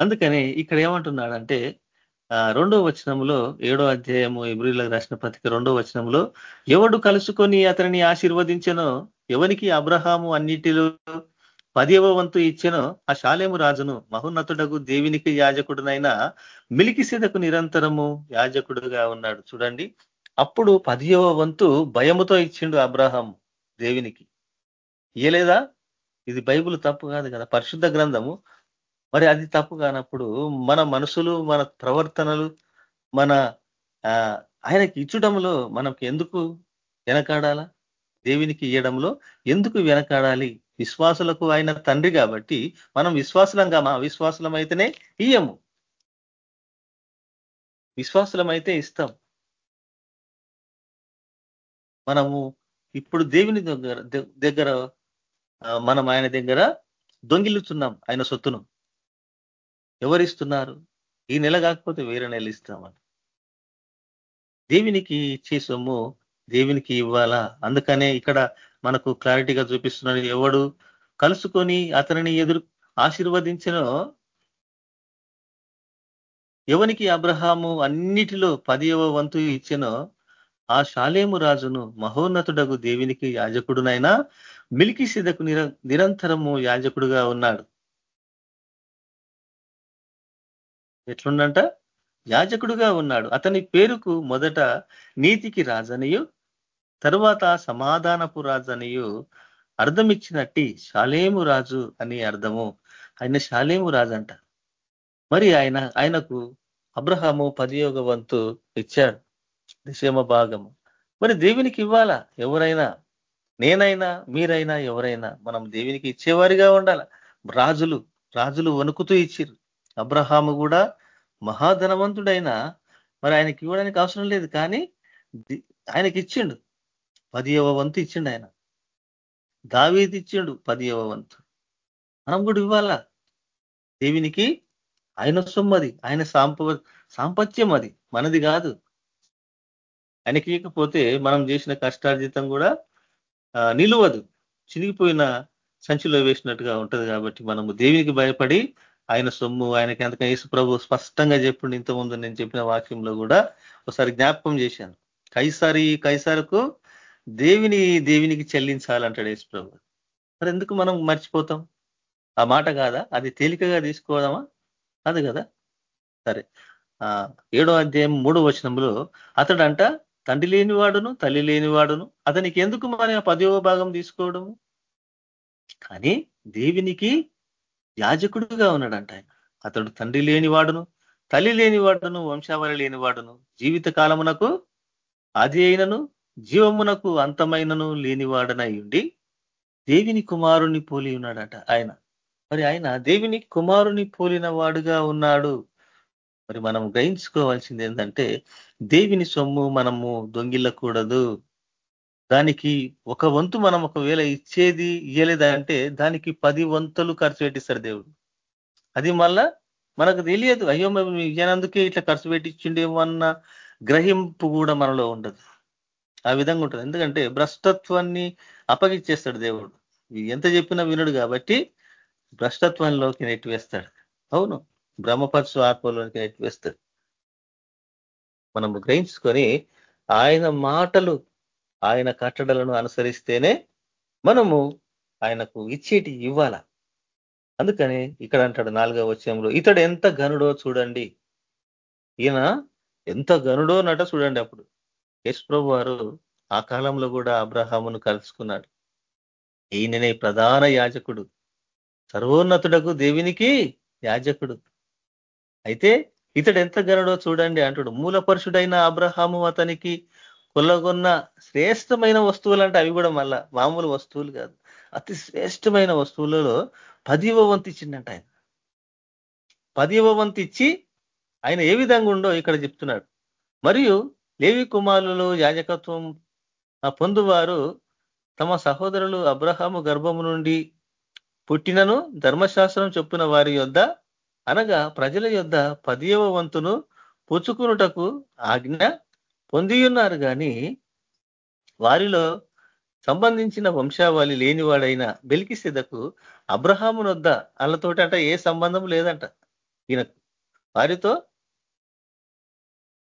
అందుకని ఇక్కడ ఏమంటున్నాడంటే రెండో వచనంలో ఏడో అధ్యాయము ఇబ్రిలకు రాసిన పత్రిక రెండో వచనంలో ఎవడు కలుసుకొని అతనిని ఆశీర్వదించనో ఎవరికి అబ్రహాము అన్నిటిలో పదేవ వంతు ఇచ్చెను ఆ శాలేము రాజును మహోన్నతుడకు దేవునికి యాజకుడునైనా మిలికిసేదకు నిరంతరము యాజకుడుగా ఉన్నాడు. చూడండి. అప్పుడు పదివ వంతు భయముతో ఇచ్చిండు అబ్రహాం దేవునికి. ఇయలేదా ఇది బైబుల్ తప్పు కాదు కదా. పరిశుద్ధ గ్రంథము. మరి అది తప్పు కానప్పుడు మన మనసులు మన ప్రవర్తనలు మన ఆయనకి ఇచ్చడంలో మనకి ఎందుకు వెనకాడాలా? దేవునికి ఇయ్యడంలో ఎందుకు వెనకాడాలి? విశ్వాసులకు ఆయన తండ్రి కాబట్టి మనం విశ్వాసులంగా మా విశ్వాసులం అయితేనే ఇయ్యము. విశ్వాసులమైతే ఇస్తాం. మనము ఇప్పుడు దేవుని దగ్గర దగ్గర మనం ఆయన దగ్గర దొంగిలుతున్నాం ఆయన సొత్తును. ఎవరిస్తున్నారు? ఈ నెల కాకపోతే వేరే నెల ఇస్తామని. దేవునికి ఇచ్చే సొమ్ము దేవునికి ఇవ్వాలా? అందుకనే ఇక్కడ మనకు క్లారిటీగా చూపిస్తున్నాడు. ఎవడు కలుసుకొని అతనిని ఎదురు ఆశీర్వదించినో ఎవనికి అబ్రహాము అన్నిటిలో పదియవ వంతు ఇచ్చినో ఆ శాలేము రాజును మహోన్నతుడకు దేవునికి యాజకుడునైనా మిలికి సిదకు నిరంతరము యాజకుడుగా ఉన్నాడు. ఎట్లుండంట? యాజకుడుగా ఉన్నాడు. అతని పేరుకు మొదట నీతికి రాజనియు తరువాత సమాధానపు రాజు అనియు అర్థమిచ్చినట్టి శాలేము రాజు అని అర్థము. ఆయన శాలేము రాజు అంట మరి ఆయన ఆయనకు అబ్రహాము పదియోగ వంతు ఇచ్చాడు. దశమ భాగము. మరి దేవునికి ఇవ్వాలా? ఎవరైనా? నేనైనా మీరైనా ఎవరైనా మనం దేవునికి ఇచ్చేవారిగా ఉండాల. రాజులు రాజులు వణుకుతూ ఇచ్చిరు అబ్రహాము కూడా మహాధనవంతుడైనా మరి ఆయనకి ఇవ్వడానికి అవసరం లేదు. కానీ ఆయనకి ఇచ్చిండు. పదియవ వంతు ఇచ్చిండు ఆయన. దావీది ఇచ్చిండు పదియవ వంతు. మనం కూడా ఇవ్వాలా? దేవునికి ఆయన సొమ్మది ఆయన సాంప సాంపత్యం అది. మనది కాదు. ఆయనకి ఇకపోతే మనం చేసిన కష్టార్జితం కూడా నిలువదు. చిరిగిపోయిన సంచిలో వేసినట్టుగా ఉంటది కాబట్టి మనము దేవునికి భయపడి ఆయన సొమ్ము ఆయనకి ఎంతగా యేసు ప్రభు స్పష్టంగా చెప్పిండు. ఇంతకుముందు నేను చెప్పిన వాక్యంలో కూడా ఒకసారి జ్ఞాపకం చేశాను. కైసారి కైసారకు దేవిని దేవునికి చెల్లించాలంటాడు యేసు ప్రభు. మరి ఎందుకు మనం మర్చిపోతాం? ఆ మాట కాదా? అది తేలికగా తీసుకోదామా? అది కదా? సరే. ఆ ఏడో అధ్యాయం మూడో వచనంలో అతడంట తండ్రి లేనివాడును తల్లి లేనివాడును అతనికి ఎందుకు మరి పదవ భాగం తీసుకోవడము? కానీ దేవునికి యాజకుడుగా ఉన్నాడంట ఆయన. అతడు తండ్రి లేనివాడును తల్లి లేనివాడును వంశావళి లేనివాడును జీవిత కాలమునకు అది అయినను జీవమునకు అంతమైనను లేనివాడనై ఉండి దేవిని కుమారుని పోలి ఉన్నాడట ఆయన. మరి ఆయన దేవిని కుమారుని పోలిన వాడుగా ఉన్నాడు. మరి మనం గ్రహించుకోవాల్సింది ఏంటంటే దేవిని సొమ్ము మనము దొంగిల్లకూడదు. దానికి ఒక వంతు మనం ఒకవేళ ఇచ్చేది ఇయ్యలేదంటే దానికి పది వంతులు ఖర్చు పెట్టిస్తారు దేవుడు. అది మళ్ళా మనకు తెలియదు అయ్యో మేము ఇయ్యనందుకే ఇట్లా ఖర్చు పెట్టించిండేమో అన్న గ్రహింపు కూడా మనలో ఉండదు. ఆ విధంగా ఉంటుంది. ఎందుకంటే భ్రష్టత్వాన్ని అప్పగిచ్చేస్తాడు దేవుడు. ఎంత చెప్పినా వినడు కాబట్టి భ్రష్టత్వంలోకి నెట్టివేస్తాడు అవును బ్రహ్మపరచు ఆత్మలోనికి నెట్టివేస్తాడు మనం గ్రహించుకొని ఆయన మాటలు ఆయన కట్టడలను అనుసరిస్తేనే మనము ఆయనకు ఇచ్చేటి ఇవ్వాల. అందుకని ఇక్కడ అంటాడు నాలుగవ వచ్చంలో ఇతడు ఎంత గనుడో చూడండి. ఈయన ఎంత గనుడో నట చూడండి అప్పుడు. యశ్ప్రభు వారు ఆ కాలంలో కూడా అబ్రహామును కలుసుకున్నాడు. ఈయననే ప్రధాన యాజకుడు సర్వోన్నతుడకు దేవునికి యాజకుడు. అయితే ఇతడు ఎంత గనడో చూడండి అంటాడు. మూలపరుషుడైన అబ్రహాము అతనికి కొల్లగొన్న శ్రేష్టమైన వస్తువులు అంటే అవి కూడా మళ్ళా మామూలు వస్తువులు కాదు. అతి శ్రేష్టమైన వస్తువులలో పదివ వంతు ఇచ్చిందంట ఆయన. పదివ వంతు ఇచ్చి ఆయన ఏ విధంగా ఉండో ఇక్కడ చెప్తున్నాడు. మరియు లేవి కుమారులు యాజకత్వం పొందువారు తమ సహోదరులు అబ్రహాము గర్భము నుండి పుట్టినను ధర్మశాస్త్రం చొప్పున వారి యొద్ద అనగా ప్రజల యొద్ద పదియవ వంతును పుచ్చుకునుటకు ఆజ్ఞ పొందియున్నారు. కానీ వారిలో సంబంధించిన వంశావళి లేనివాడైన బెలికిసిదకు అబ్రహామునొద్ద వాళ్ళతోటి అంట ఏ సంబంధం లేదంట. ఈయనకు వారితో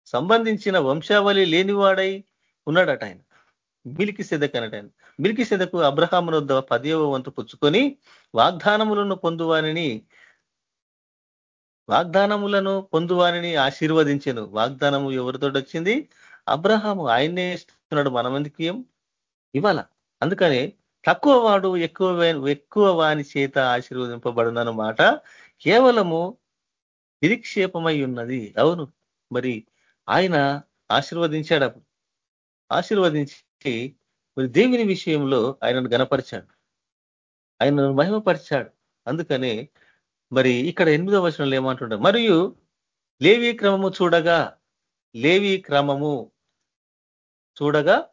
సంబంధించిన వంశావళి లేనివాడై ఉన్నాడట ఆయన. మిలికి సెదక్ అనట ఆయన. మిలికి సెదకు అబ్రహామునొద్ద పదేవ వంతు పుచ్చుకొని వాగ్దానములను పొందువానిని వాగ్దానములను పొందువానిని ఆశీర్వదించను. వాగ్దానము ఎవరితో వచ్చింది అబ్రహాము ఆయన్నే ఇస్తున్నాడు మనమందుకు ఏం ఇవాళ అందుకని తక్కువ వాడు ఎక్కువ ఎక్కువ వాని చేత ఆశీర్వదింపబడునన్న మాట కేవలము నిరీక్షేపమై ఉన్నది. అవును. మరి ఆయన ఆశీర్వదించాడు అప్పుడు ఆశీర్వదించి మరి దేవుని విషయంలో ఆయనను గనపరిచాడు ఆయనను మహిమపరిచాడు. అందుకని మరి ఇక్కడ ఎనిమిదో వచనంలో ఏమంటుంటారు మరియు లేవి క్రమము చూడగా లేవి క్రమము చూడగా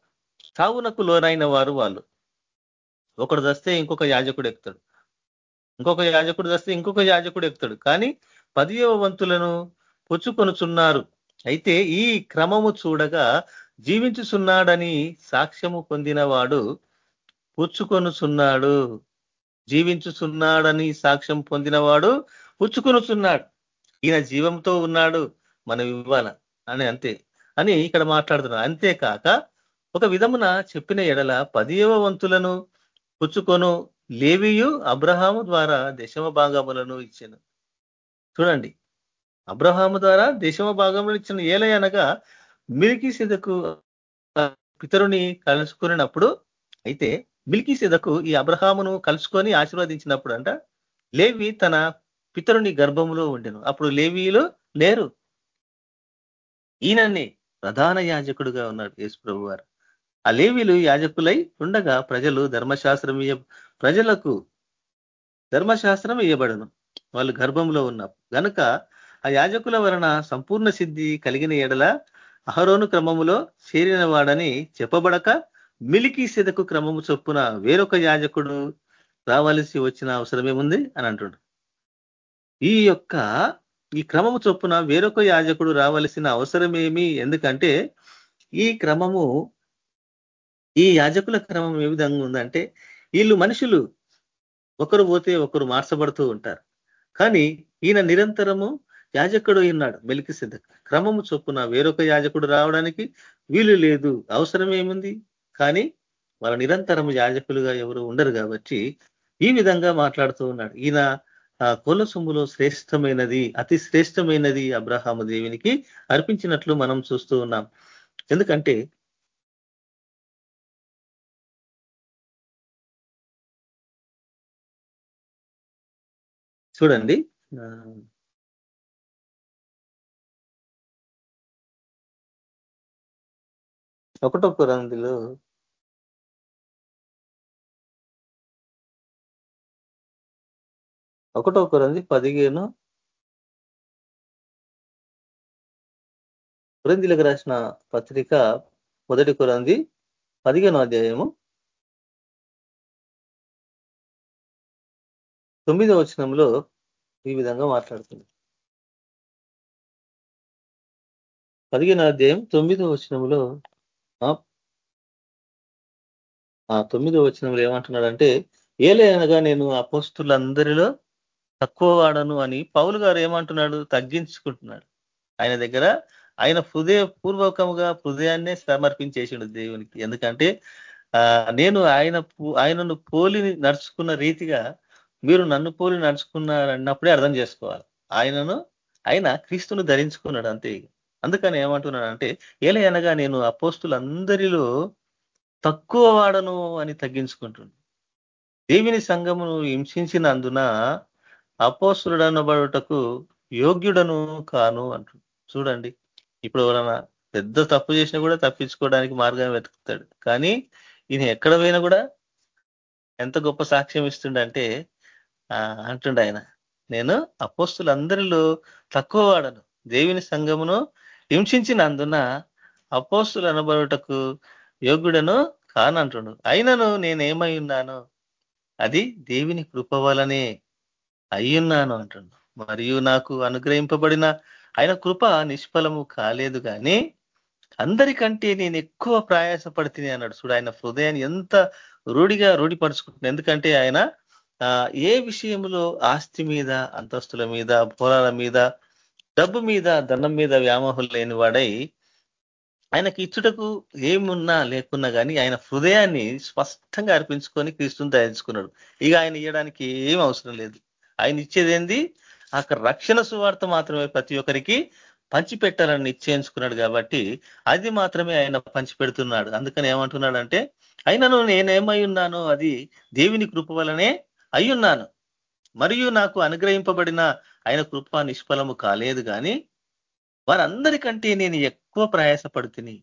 చావునకు లోనైన వారు వాళ్ళు. ఒకడు దస్తే ఇంకొక యాజకుడు ఎక్కుతాడు. ఇంకొక యాజకుడు దస్తే ఇంకొక యాజకుడు ఎక్కుతాడు. కానీ పదియవ వంతులను పుచ్చుకొనుచున్నారు అయితే ఈ క్రమము చూడగా జీవించుచున్నాడని సాక్ష్యము పొందినవాడు పుచ్చుకొనుచున్నాడు. జీవించుచున్నాడని సాక్ష్యం పొందినవాడు పుచ్చుకొనుచున్నాడు. ఈయన జీవంతో ఉన్నాడు మనం ఇవ్వాల అని అంతే. అని ఇక్కడ మాట్లాడుతున్నాడు అంతేకాక ఒక విధమున చెప్పిన ఎడల పదియవ వంతులను పుచ్చుకొను లేవియు అబ్రహాము ద్వారా దశమ భాగములను ఇచ్చాను. చూడండి. అబ్రహాము ద్వారా దేశమ భాగంలో ఇచ్చిన ఏలయనగా మిల్కీ సిదకు పితరుని కలుసుకున్నప్పుడు అయితే మిల్కీ సిదకు ఈ అబ్రహామును కలుసుకొని ఆశీర్వదించినప్పుడు అంట లేవి తన పితరుని గర్భములో ఉండెను. అప్పుడు లేవీలు లేరు. ఈయనని ప్రధాన యాజకుడుగా ఉన్నాడు యేసు ప్రభు వారు ఆ లేవీలు యాజకులై ఉండగా ప్రజలు ధర్మశాస్త్రం ప్రజలకు ధర్మశాస్త్రం ఇయ్యబడను. వాళ్ళు గర్భంలో ఉన్నారు గనుక ఆ యాజకుల వలన సంపూర్ణ సిద్ధి కలిగిన ఎడల అహరోను క్రమములో చేరిన వాడని చెప్పబడక మిలికి సిదకు క్రమము చొప్పున వేరొక యాజకుడు రావాల్సి వచ్చిన అవసరమేముంది అని అంటుడు. ఈ యొక్క ఈ క్రమము చొప్పున వేరొక యాజకుడు రావలసిన అవసరమేమి? ఎందుకంటే ఈ క్రమము ఈ యాజకుల క్రమం ఏ విధంగా ఉందంటే వీళ్ళు మనుషులు. ఒకరు పోతే ఒకరు మార్చబడుతూ ఉంటారు. కానీ ఈయన నిరంతరము యాజకుడు అయినాడు మెలికి సిద్ధ క్రమము చొప్పున వేరొక యాజకుడు రావడానికి వీలు లేదు అవసరం ఏముంది? కానీ వాళ్ళ నిరంతరం యాజకులుగా ఎవరు ఉండరు కాబట్టి ఈ విధంగా మాట్లాడుతూ ఉన్నాడు. ఈయన కోల సొమ్ములో శ్రేష్టమైనది అతి శ్రేష్టమైనది అబ్రహాము దేవునికి అర్పించినట్లు మనం చూస్తూ ఉన్నాం. ఎందుకంటే చూడండి ఒకటో కొరందిలో. ఒకటో కొరంది పదిహేను. కొరందిలకు రాసిన పత్రిక మొదటి కొరంది పదిహేను అధ్యాయము. తొమ్మిదో వచనంలో ఈ విధంగా మాట్లాడుతుంది. పదిహేను అధ్యాయం తొమ్మిదో వచనంలో ఆ తొమ్మిదో వచనంలో ఏమంటున్నాడంటే ఏలే అనగా నేను అపోస్తులందరిలో తక్కువ వాడను అని పౌలు గారు ఏమంటున్నాడు? తగ్గించుకుంటున్నాడు. ఆయన దగ్గర ఆయన హృదయ పూర్వకముగా హృదయాన్నే సమర్పించేసిండు దేవునికి. ఎందుకంటే నేను ఆయన ఆయనను పోలి నడుచుకున్న రీతిగా మీరు నన్ను పోలి నడుచుకున్నారన్నప్పుడే అర్థం చేసుకోవాలి. ఆయనను ఆయన క్రీస్తును ధరించుకున్నాడు అంతే అందుకని ఏమంటున్నాడు అంటే ఏలే అనగా నేను అపోస్తులందరిలో తక్కువ వాడను అని తగ్గించుకుంటుంది. దేవిని సంఘమును హింసించినందున అపోసురుడనబడుటకు యోగ్యుడను కాను అంటు చూడండి ఇప్పుడు ఎవరైనా పెద్ద తప్పు చేసినా కూడా తప్పించుకోవడానికి మార్గం వెతుకుతాడు. కానీ ఈయన ఎక్కడ పోయినా కూడా ఎంత గొప్ప సాక్ష్యం ఇస్తుండంటే అంటుండ ఆయన నేను అపోస్తులందరిలో తక్కువ వాడను. దేవిని సంఘమును హింసించినందున అపోస్తులు అనబడుటకు యోగ్యుడను కానంటుడు అయినను నేనేమై ఉన్నాను అది దేవుని కృప వలనే అయ్యున్నాను అంటుండు మరియు నాకు అనుగ్రహింపబడిన ఆయన కృప నిష్ఫలము కాలేదు కానీ అందరికంటే నేను ఎక్కువ ప్రయాసపడుతుంది అన్నాడు. చూడు ఆయన హృదయాన్ని ఎంత రూఢిగా రూఢిపరుచుకుంటున్నాను ఎందుకంటే ఆయన ఏ విషయంలో ఆస్తి మీద అంతస్తుల మీద పొలాల మీద డబ్బు మీద ధనం మీద వ్యామోహం లేని వాడై ఆయనకి ఇచ్చుటకు ఏమున్నా లేకున్నా కానీ ఆయన హృదయాన్ని స్పష్టంగా అర్పించుకొని క్రీస్తుని ధరించుకున్నాడు ఇక ఆయన ఇవ్వడానికి ఏం అవసరం లేదు. ఆయన ఇచ్చేదేంది? అక్కడ రక్షణ సువార్త మాత్రమే ప్రతి ఒక్కరికి పంచిపెట్టాలని నిశ్చయించుకున్నాడు కాబట్టి అది మాత్రమే ఆయన పంచిపెడుతున్నాడు. అందుకని ఏమంటున్నాడంటే అయినను నేనేమై ఉన్నాను అది దేవుని కృప వలనే అయ్యున్నాను మరియు నాకు అనుగ్రహింపబడిన ఆయన కృప నిష్ఫలము కాలేదు కానీ వారందరికంటే నేను ఎక్కువ ప్రయాసపడుతుని.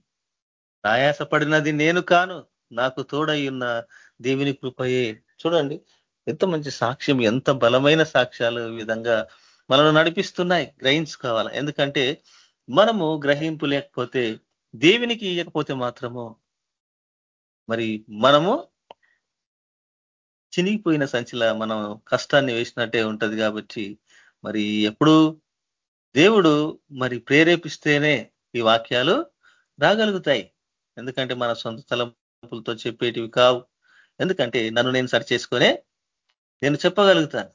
ప్రయాసపడినది నేను కాను నాకు తోడయ్యున్న దేవుని కృపయే. చూడండి ఎంత మంచి సాక్ష్యం ఎంత బలమైన సాక్ష్యాలు విధంగా మనల్ని నడిపిస్తున్నాయి. గ్రహించుకోవాలి ఎందుకంటే మనము గ్రహింపు లేకపోతే దేవునికి ఇవ్వకపోతే మాత్రము మరి మనము చినిగిపోయిన సంచిల మనం కష్టాన్ని వేసినట్టే ఉంటది కాబట్టి మరి ఎప్పుడు దేవుడు మరి ప్రేరేపిస్తేనే ఈ వాక్యాలు రాగలుగుతాయి. ఎందుకంటే మన సొంత తలంపులతో చెప్పేటివి కావు. ఎందుకంటే నన్ను నేను సరి చేసుకొనే నేను చెప్పగలుగుతాను.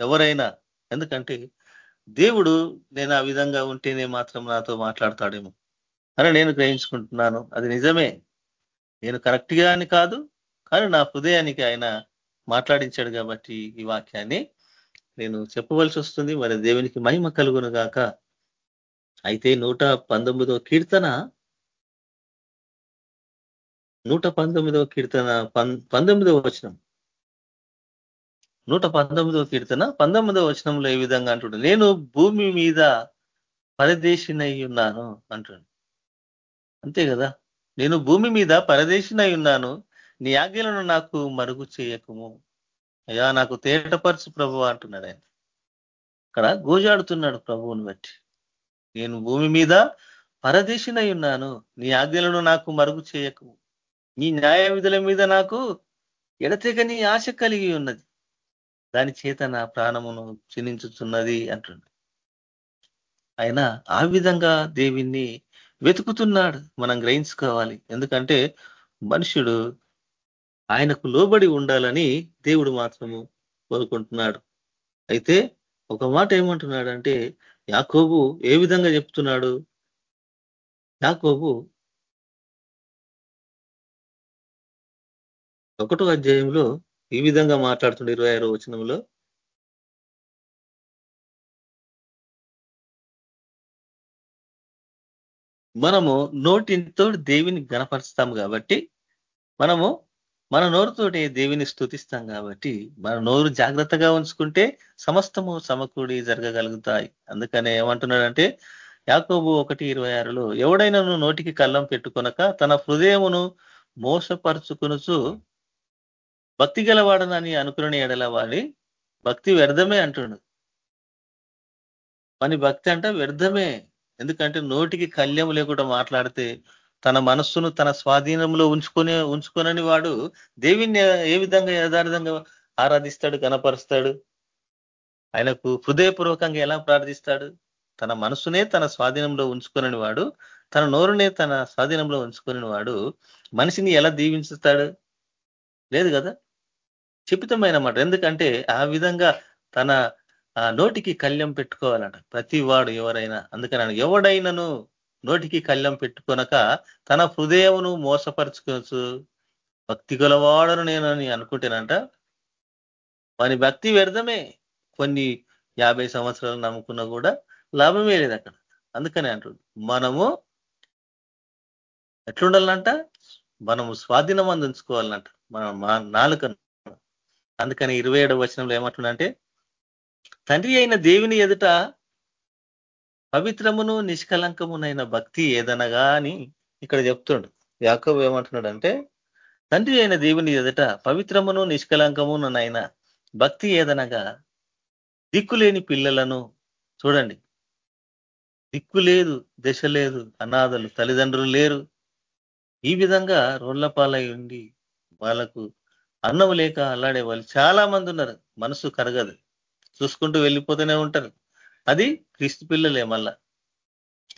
ఎవరైనా ఎందుకంటే దేవుడు నేను ఆ విధంగా ఉంటేనే మాత్రం నాతో మాట్లాడతాడేమో. అని నేను గ్రహించుకుంటున్నాను. అది నిజమే. నేను కరెక్ట్గా అని కాదు కానీ నా హృదయానికి ఆయన మాట్లాడించాడు కాబట్టి ఈ వాక్యాన్ని నేను చెప్పవలసి వస్తుంది. మరి దేవునికి మహిమ కలుగును గాక. అయితే నూట పంతొమ్మిదో కీర్తన నూట పంతొమ్మిదవ కీర్తన పంతొమ్మిదవ వచనం. నూట పంతొమ్మిదవ కీర్తన పంతొమ్మిదవ వచనంలో ఏ విధంగా అంటున్నాడు నేను భూమి మీద పరదేశినై ఉన్నాను అంటుండే. అంతే కదా? నేను భూమి మీద పరదేశినై ఉన్నాను నీ ఆజ్ఞలను నాకు మరుగు చేయకము. అయ్యా నాకు తేటపరచు ప్రభు అంటున్నాడు ఆయన. ఇక్కడ గోజాడుతున్నాడు ప్రభువుని బట్టి. నేను భూమి మీద పరదేశినై ఉన్నాను నీ ఆజ్ఞలను నాకు మరుగు చేయకు. నీ న్యాయ విధుల మీద నాకు ఎడతెగని ఆశ కలిగి ఉన్నది. దాని చేత నా ప్రాణమును క్షీణించుతున్నది అంటున్నాడు ఆయన ఆ విధంగా దేవిని వెతుకుతున్నాడు. మనం గ్రహించుకోవాలి. ఎందుకంటే మనుషుడు ఆయనకు లోబడి ఉండాలని దేవుడు మాత్రము కోరుకుంటున్నాడు. అయితే ఒక మాట ఏమంటున్నాడంటే యాకోబు ఏ విధంగా చెప్తున్నాడు? యాకోబు ఒకటో అధ్యాయంలో ఈ విధంగా మాట్లాడుతుండే ఇరవై ఆరో వచనంలో. మనము నోటితో దేవిని గణపరుస్తాము కాబట్టి మనము మన నోరుతోటి దేవిని స్థుతిస్తాం కాబట్టి మన నోరు జాగ్రత్తగా ఉంచుకుంటే సమస్తము సమకూడి జరగగలుగుతాయి. అందుకనే ఏమంటున్నాడంటే యాకోబు ఒకటి ఇరవై ఆరులో ఎవడైనాను నోటికి కళ్ళం పెట్టుకొనక తన హృదయమును మోసపరుచుకునుచు భక్తి గలవాడనని అనుకుని ఎడల వాడి భక్తి వ్యర్థమే అంటున్నాడు మన భక్తి అంటే వ్యర్థమే. ఎందుకంటే నోటికి కళ్యం లేకుండా మాట్లాడితే తన మనస్సును తన స్వాధీనంలో ఉంచుకునే ఉంచుకొనని వాడు దేవిని ఏ విధంగా యథార్థంగా ఆరాధిస్తాడు కనపరుస్తాడు? ఆయనకు హృదయపూర్వకంగా ఎలా ప్రార్థిస్తాడు? తన మనసునే తన స్వాధీనంలో ఉంచుకొనని వాడు తన నోరునే తన స్వాధీనంలో ఉంచుకొని వాడు మనిషిని ఎలా దీవించుతాడు? లేదు కదా? చిపితమైన మాట. ఎందుకంటే ఆ విధంగా తన నోటికి కళ్యం పెట్టుకోవాలంట. ప్రతి వాడు ఎవరైనా. అందుకని ఎవడైనను నోటికి కళ్ళం పెట్టుకొనక తన హృదయమును మోసపరుచుకోవచ్చు భక్తి గలవాడను నేనని అనుకుంటేనంట. వాని భక్తి వ్యర్థమే. కొన్ని యాభై సంవత్సరాలు నమ్ముకున్నా కూడా లాభమే లేదు అక్కడ. అందుకనే అంటుంది. మనము ఎట్లుండాలంట? మనము స్వాధీనం అందించుకోవాలంట మన నాలుక అందుకని ఇరవై ఏడవ వచనంలో ఏమంటుండంటే తండ్రి అయిన దేవుని ఎదుట పవిత్రమును నిష్కలంకమునైన భక్తి ఏదనగా అని ఇక్కడ చెప్తుండు. యాకబు ఏమంటున్నాడంటే తండ్రి అయిన దేవుని ఎదుట పవిత్రమును నిష్కలంకమునైన భక్తి ఏదనగా దిక్కులేని పిల్లలను చూడండి. దిక్కు లేదు దశ లేదు అనాథలు తల్లిదండ్రులు లేరు. ఈ విధంగా రోళ్ళపాలై ఉండి వాళ్ళకు అన్నం లేక అల్లాడే వాళ్ళు చాలా మంది ఉన్నారు. మనసు కరగదు. చూసుకుంటూ వెళ్ళిపోతూనే ఉంటారు. అది క్రీస్తు పిల్లలే మళ్ళా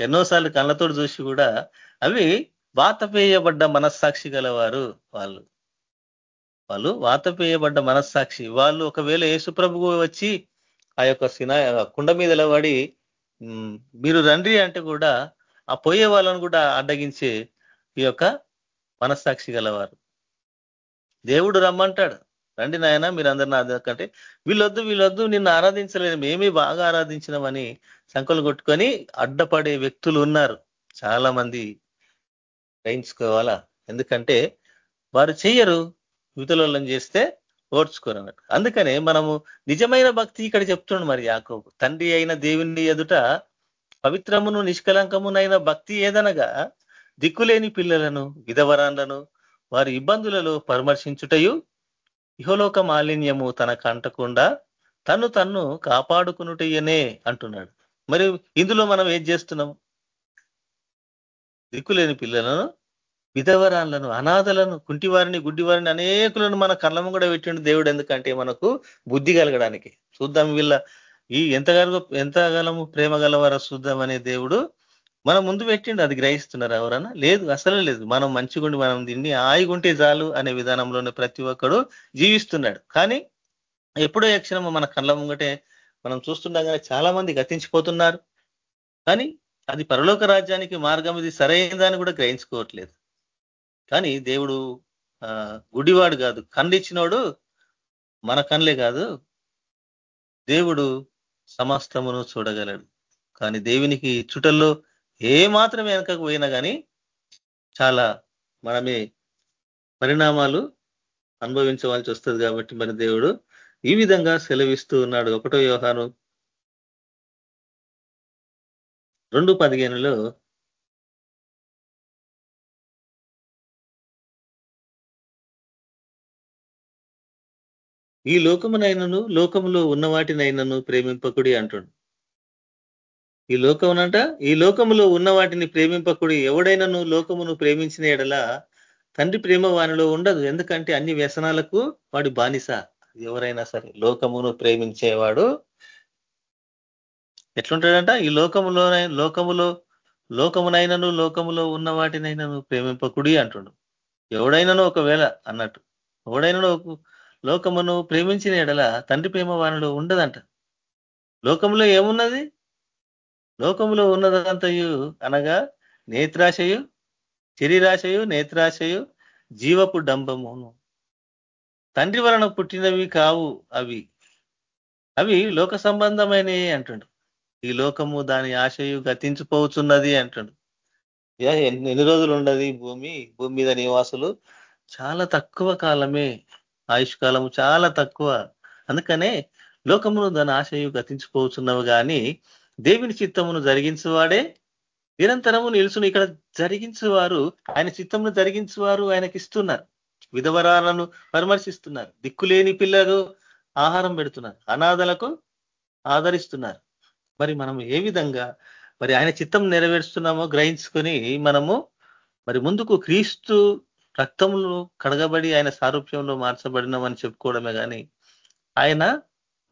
ఎన్నోసార్లు కళ్ళతో చూసి కూడా అవి వాతపేయబడ్డ మనస్సాక్షి గలవారు వాళ్ళు. వాళ్ళు వాతపేయబడ్డ మనస్సాక్షి. వాళ్ళు ఒకవేళ యేసుప్రభుకు వచ్చి ఆ యొక్క సినా కుండ మీద నిలబడి మీరు రండి అంటే కూడా ఆ పోయే వాళ్ళను కూడా అడ్డగించే ఈ యొక్క మనస్సాక్షి గలవారు. దేవుడు రమ్మంటాడు. రండి నాయన మీరు అందరు నా కంటే వీళ్ళొద్దు వీళ్ళొద్దు నిన్ను ఆరాధించలేదు మేమే బాగా ఆరాధించినామని సంకలు కొట్టుకొని అడ్డపడే వ్యక్తులు ఉన్నారు. చాలా మంది గ్రహించుకోవాలా? ఎందుకంటే వారు చెయ్యరు యువతలను చేస్తే ఓడ్చుకోరు అన్నట్టు అందుకనే మనము నిజమైన భక్తి ఇక్కడ చెప్తున్నాడు మరి యాకోబు. తండ్రి అయిన దేవుని ఎదుట పవిత్రమును నిష్కలంకమునైన భక్తి ఏదనగా దిక్కులేని పిల్లలను విధవరాన్లను వారి ఇబ్బందులలో పరామర్శించుటయు ఇహలోక మాలిన్యము తన కంటకుండా తను తన్ను కాపాడుకునుటయనే అంటున్నాడు. మరి ఇందులో మనం ఏం చేస్తున్నాం? దిక్కులేని పిల్లలను విధవరాలను అనాథలను కుంటివారిని గుడ్డివారిని అనేకులను మన కళ్ళము కూడా పెట్టిండు దేవుడు ఎందుకంటే మనకు బుద్ధి కలగడానికి. చూద్దాం వీళ్ళ ఈ ఎంతగానో ఎంతగాలము ప్రేమ గలవారో చూద్దాం అనే దేవుడు మనం ముందు పెట్టిండు అది గ్రహిస్తున్నారు ఎవరన్నా? లేదు అసలు లేదు. మనం మంచిగుండి మనం దీన్ని ఆయిగుంటే చాలు అనే విధానంలోనే ప్రతి ఒక్కడు జీవిస్తున్నాడు. కానీ ఎప్పుడో యక్షణము మన కళ్ళ ముంగటే మనం చూస్తుండగానే చాలా మంది గతించిపోతున్నారు. కానీ అది పరలోక రాజ్యానికి మార్గం ఇది సరైనదని కూడా గ్రహించుకోవట్లేదు. కానీ దేవుడు గుడివాడు కాదు. కండిచ్చినోడు మన కన్లే కాదు. దేవుడు సమస్తమును చూడగలడు. కానీ దేవునికి చుటల్లో ఏ మాత్రం వెనకకు పోయినా కానీ చాలా మనమే పరిణామాలు అనుభవించవలసి వస్తుంది కాబట్టి మన దేవుడు ఈ విధంగా సెలవిస్తూ ఉన్నాడు. ఒకటో వ్యవహారం రెండు పదిహేనులో ఈ లోకమునైనను లోకములో ఉన్న వాటినైనను ప్రేమింపకుడి అంటుండు. ఈ లోకమునంట ఈ లోకములో ఉన్న వాటిని ప్రేమింపకుడి ఎవడైనను లోకమును ప్రేమించిన ఎడల తండ్రి ప్రేమ వానిలో ఉండదు. ఎందుకంటే అన్ని వ్యసనాలకు వాడి బానిస. ఎవరైనా సరే లోకమును ప్రేమించేవాడు ఎట్లుంటాడంట? ఈ లోకములో లోకములో లోకమునైనను లోకములో ఉన్న వాటినైనాను ప్రేమింపకుడి అంటుండు. ఎవడైనాను ఒకవేళ అన్నట్టు ఎవడైనాను లోకమును ప్రేమించిన ఎడల తండ్రి ప్రేమ వానిలో ఉండదంట. లోకంలో ఏమున్నది? లోకములో ఉన్నదంతయు అనగా నేత్రాశయు శరీరాశయు నేత్రాశయు జీవపు డంబమును. తండ్రి వలన పుట్టినవి కావు అవి. అవి లోక సంబంధమైనవి అంటుండు. ఈ లోకము దాని ఆశయు గతించిపోతున్నది అంటుండు. ఎన్ని రోజులు ఉండదు భూమి? భూమి మీద నివాసులు చాలా తక్కువ కాలమే. ఆయుష్ కాలము చాలా తక్కువ. అందుకనే లోకమును దాని ఆశయు గతించిపోతున్నవి కానీ దేవుని చిత్తమును జరిగించువాడే. నిరంతరము నిలుసును ఇక్కడ జరిగించువారు. ఆయన చిత్తమును జరిగించువారు ఆయనకి ఇస్తున్నారు విధవరాలను పరామర్శిస్తున్నారు. దిక్కులేని పిల్లలు ఆహారం పెడుతున్నారు. అనాథలకు ఆదరిస్తున్నారు. మరి మనం ఏ విధంగా మరి ఆయన చిత్తం నెరవేరుస్తున్నామో గ్రహించుకొని మనము మరి ముందుకు క్రీస్తు రక్తములు కడగబడి ఆయన సారూప్యంలో మార్చబడినామని చెప్పుకోవడమే కానీ ఆయన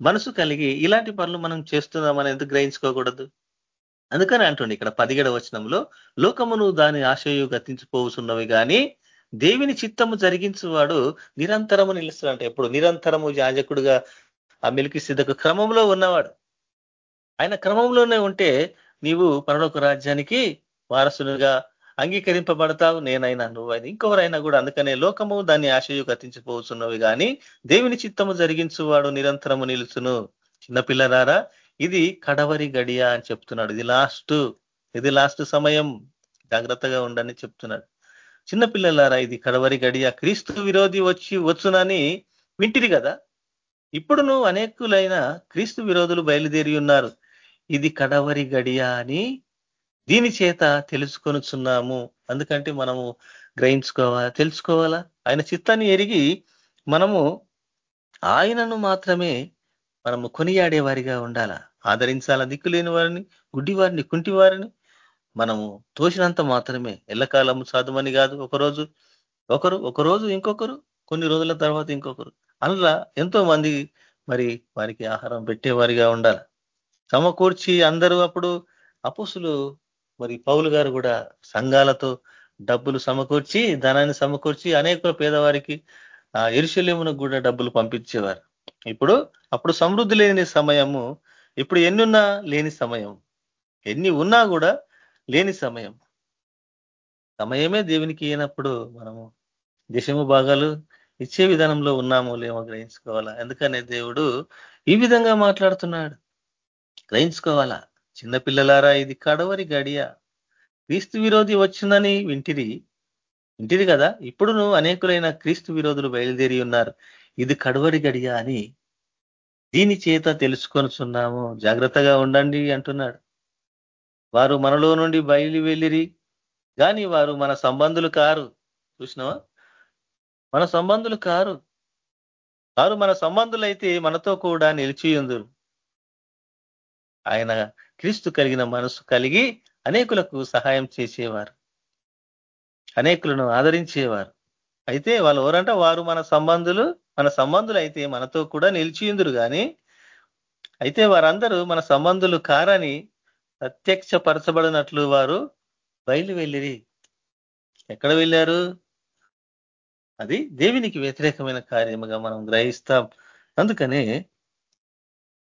మనసు కలిగి ఇలాంటి పనులు మనం చేస్తున్నాం అనేది గ్రహించుకోకూడదు. అందుకని అంటుండే ఇక్కడ పదిగడ వచనంలో లోకమును దాని ఆశయు గతించిపోతున్నవి కానీ దేవిని చిత్తము జరిగించువాడు నిరంతరము నిలుస్తాడంట ఎప్పుడు? నిరంతరము యాజకుడుగా ఆ మెలికి సిద్ధకు క్రమంలో ఉన్నవాడు. ఆయన క్రమంలోనే ఉంటే నీవు పరలోక రాజ్యానికి వారసునిగా అంగీకరింపబడతావు నేనైనా నువ్వైనా. ఇంకొవరైనా కూడా అందుకనే లోకము దాన్ని ఆశయు కథించిపోతున్నవి కానీ దేవుని చిత్తము జరిగించువాడు నిరంతరము నిలుచును. చిన్నపిల్లరారా ఇది కడవరి గడియ అని చెప్తున్నాడు. ఇది లాస్ట్ ఇది లాస్ట్ సమయం. జాగ్రత్తగా ఉండని చెప్తున్నాడు. చిన్నపిల్లలారా ఇది కడవరి గడియ. క్రీస్తు విరోధి వచ్చి వచ్చునని వింటిరి కదా? ఇప్పుడు నువ్వు అనేకులైన క్రీస్తు విరోధులు బయలుదేరి ఉన్నారు. ఇది కడవరి గడియ అని దీని చేత తెలుసుకొనుచున్నాము. అందుకంటే మనము గ్రహించుకోవాలా తెలుసుకోవాలా? ఆయన చిత్తాన్ని ఎరిగి మనము ఆయనను మాత్రమే మనము కొనియాడే వారిగా ఉండాలా? దిక్కు దిక్కులేని వారిని గుడ్డి వారిని కుంటి వారిని మనము తోసినంత మాత్రమే. ఎల్లకాలము సాధమని కాదు ఒకరోజు. ఒకరు ఒకరోజు ఇంకొకరు కొన్ని రోజుల తర్వాత ఇంకొకరు. అందులో ఎంతో మంది మరి వారికి ఆహారం పెట్టేవారిగా ఉండాలి? సమకూర్చి అందరూ అప్పుడు అపుసులు మరి పౌలు గారు కూడా సంఘాలతో డబ్బులు సమకూర్చి ధనాన్ని సమకూర్చి అనేక పేదవారికి ఆ ఎరుశల్యమునకు కూడా డబ్బులు పంపించేవారు. ఇప్పుడు అప్పుడు సమృద్ధి లేని సమయము ఇప్పుడు ఎన్నున్నా లేని సమయం. ఎన్ని ఉన్నా కూడా లేని సమయం. సమయమే దేవునికి అయినప్పుడు మనము దేశము భాగాలు ఇచ్చే విధానంలో ఉన్నామో లేమో గ్రహించుకోవాలా? ఎందుకనే దేవుడు ఈ విధంగా మాట్లాడుతున్నాడు. గ్రహించుకోవాలా? చిన్నపిల్లలారా ఇది కడవరి గడియ. క్రీస్తు విరోధి వచ్చిందని వింటిరి. వింటిది కదా? ఇప్పుడు అనేకులైన క్రీస్తు విరోధులు బయలుదేరి ఉన్నారు. ఇది కడవరి గడియ అని దీని చేత తెలుసుకొనుచున్నాము జాగ్రత్తగా ఉండండి అంటున్నాడు. వారు మనలో నుండి బయలు వెళ్ళిరి. కానీ వారు మన సంబంధులు కారు. చూసినావా? మన సంబంధులు కారు. వారు మన సంబంధులైతే మనతో కూడా నిలిచియుందురు ఆయన క్రీస్తు కలిగిన మనసు కలిగి అనేకులకు సహాయం చేసేవారు. అనేకులను ఆదరించేవారు. అయితే వాళ్ళు ఎవరంట వారు మన సంబంధులు మన సంబంధులు అయితే మనతో కూడా నిలిచియుందురు కానీ అయితే వారందరూ మన సంబంధులు కారని ప్రత్యక్షపరచబడినట్లు వారు బయలు వెళ్ళిరి. ఎక్కడ వెళ్ళారు? అది దేవునికి వ్యతిరేకమైన కార్యముగా మనం గ్రహిస్తాం. అందుకనే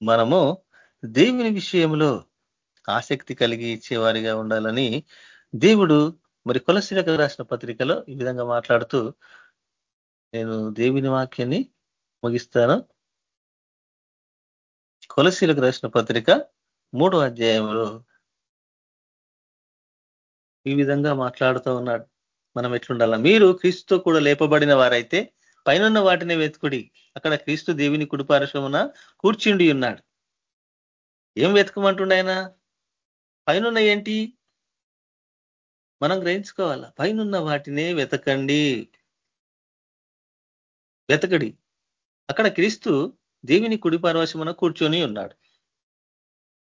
మనము దేవుని విషయంలో ఆసక్తి కలిగి ఇచ్చేవారిగా ఉండాలని దేవుడు మరి కొలసిలకు రాసిన పత్రికలో ఈ విధంగా మాట్లాడుతూ నేను దేవుని వాక్యాన్ని ముగిస్తాను. కొలసీలకు రాసిన పత్రిక మూడో అధ్యాయంలో ఈ విధంగా మాట్లాడుతూ ఉన్నాడు. మనం ఎట్లుండాల? మీరు క్రీస్తుతో కూడా లేపబడిన వారైతే పైనున్న వాటిని వెతుకుడి. అక్కడ క్రీస్తు దేవుని కుడిపార్శ్వమున కూర్చుండి ఉన్నాడు. ఏం వెతకమంటుండయన పైన ఏంటి? మనం గ్రహించుకోవాలా? పైనున్న వాటినే వెతకండి. వెతకడి. అక్కడ క్రీస్తు దేవుని కుడి పరవశమున కూర్చొని ఉన్నాడు.